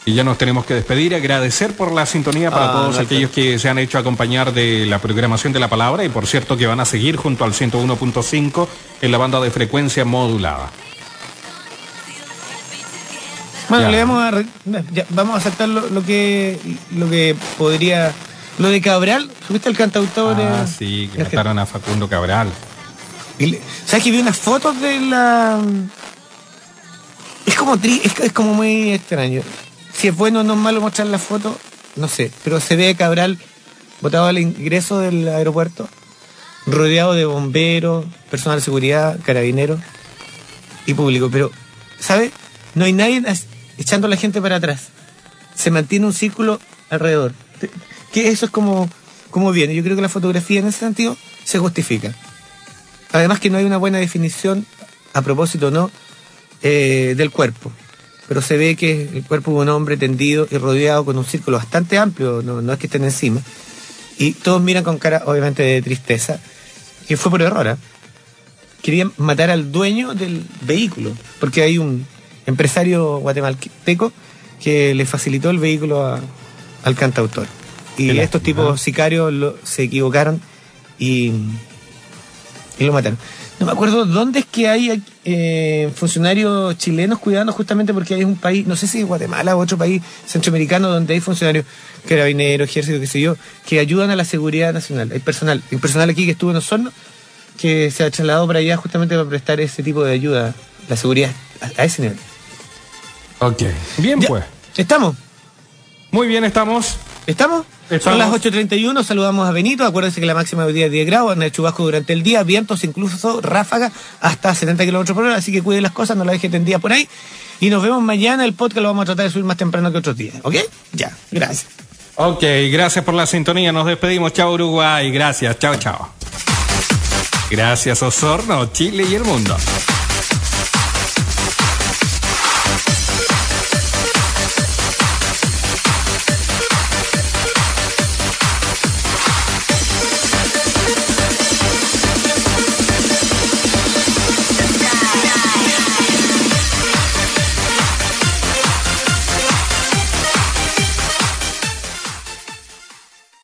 Y ya nos tenemos que despedir, agradecer por la sintonía para Ah, todos no, aquellos que se han hecho acompañar de la programación de la palabra y por cierto que van a seguir junto al 101.5 en la banda de frecuencia modulada. Bueno, Ya. le vamos a ya, vamos a saltar lo, lo que lo que podría lo de Cabral, ¿subiste el cantautor? Ah, eh, sí, que mataron a Facundo Cabral. ¿Sabes que vi unas fotos de la es como tri- es, como muy extraño. Si es bueno o no es malo mostrar la foto, no sé, pero se ve a Cabral botado al ingreso del aeropuerto, rodeado de bomberos, personal de seguridad, carabineros y público, pero ¿sabe? No hay nadie echando a la gente para atrás. Se mantiene un círculo alrededor. Que eso es como, como viene. Yo creo que la fotografía en ese sentido se justifica. Además que no hay una buena definición, a propósito o no, eh, del cuerpo. Pero se ve que el cuerpo de un hombre tendido y rodeado con un círculo bastante amplio, no, no es que estén encima. Y todos miran con cara, obviamente, de tristeza, que fue por error. ¿ah? Querían matar al dueño del vehículo, porque hay un empresario guatemalteco que le facilitó el vehículo a- al cantautor. Y estos tipos ¿no? sicarios lo- se equivocaron y, y lo mataron. No me acuerdo dónde es que hay eh, funcionarios chilenos cuidando justamente porque hay un país, no sé si Guatemala o otro país centroamericano donde hay funcionarios, carabineros, ejército, qué sé yo, que ayudan a la seguridad nacional. Hay personal, hay personal aquí que estuvo en Osorno que se ha trasladado para allá justamente para prestar ese tipo de ayuda, la seguridad a, a ese nivel. Ok. Bien, Ya, pues. ¿Estamos? Muy bien, estamos. ¿Estamos? Son las 8.31, saludamos a Benito, acuérdense que la máxima de hoy día es 10 grados, en el chubasco durante el día, vientos incluso ráfagas hasta 70 kilómetros por hora, así que cuide las cosas, no las deje tendidas por ahí. Y nos vemos mañana, el podcast lo vamos a tratar de subir más temprano que otros días, ¿ok? Ya, gracias. Ok, gracias por la sintonía. Nos despedimos. Chao Uruguay. Gracias. Chao, chao. Gracias Osorno, Chile y el mundo.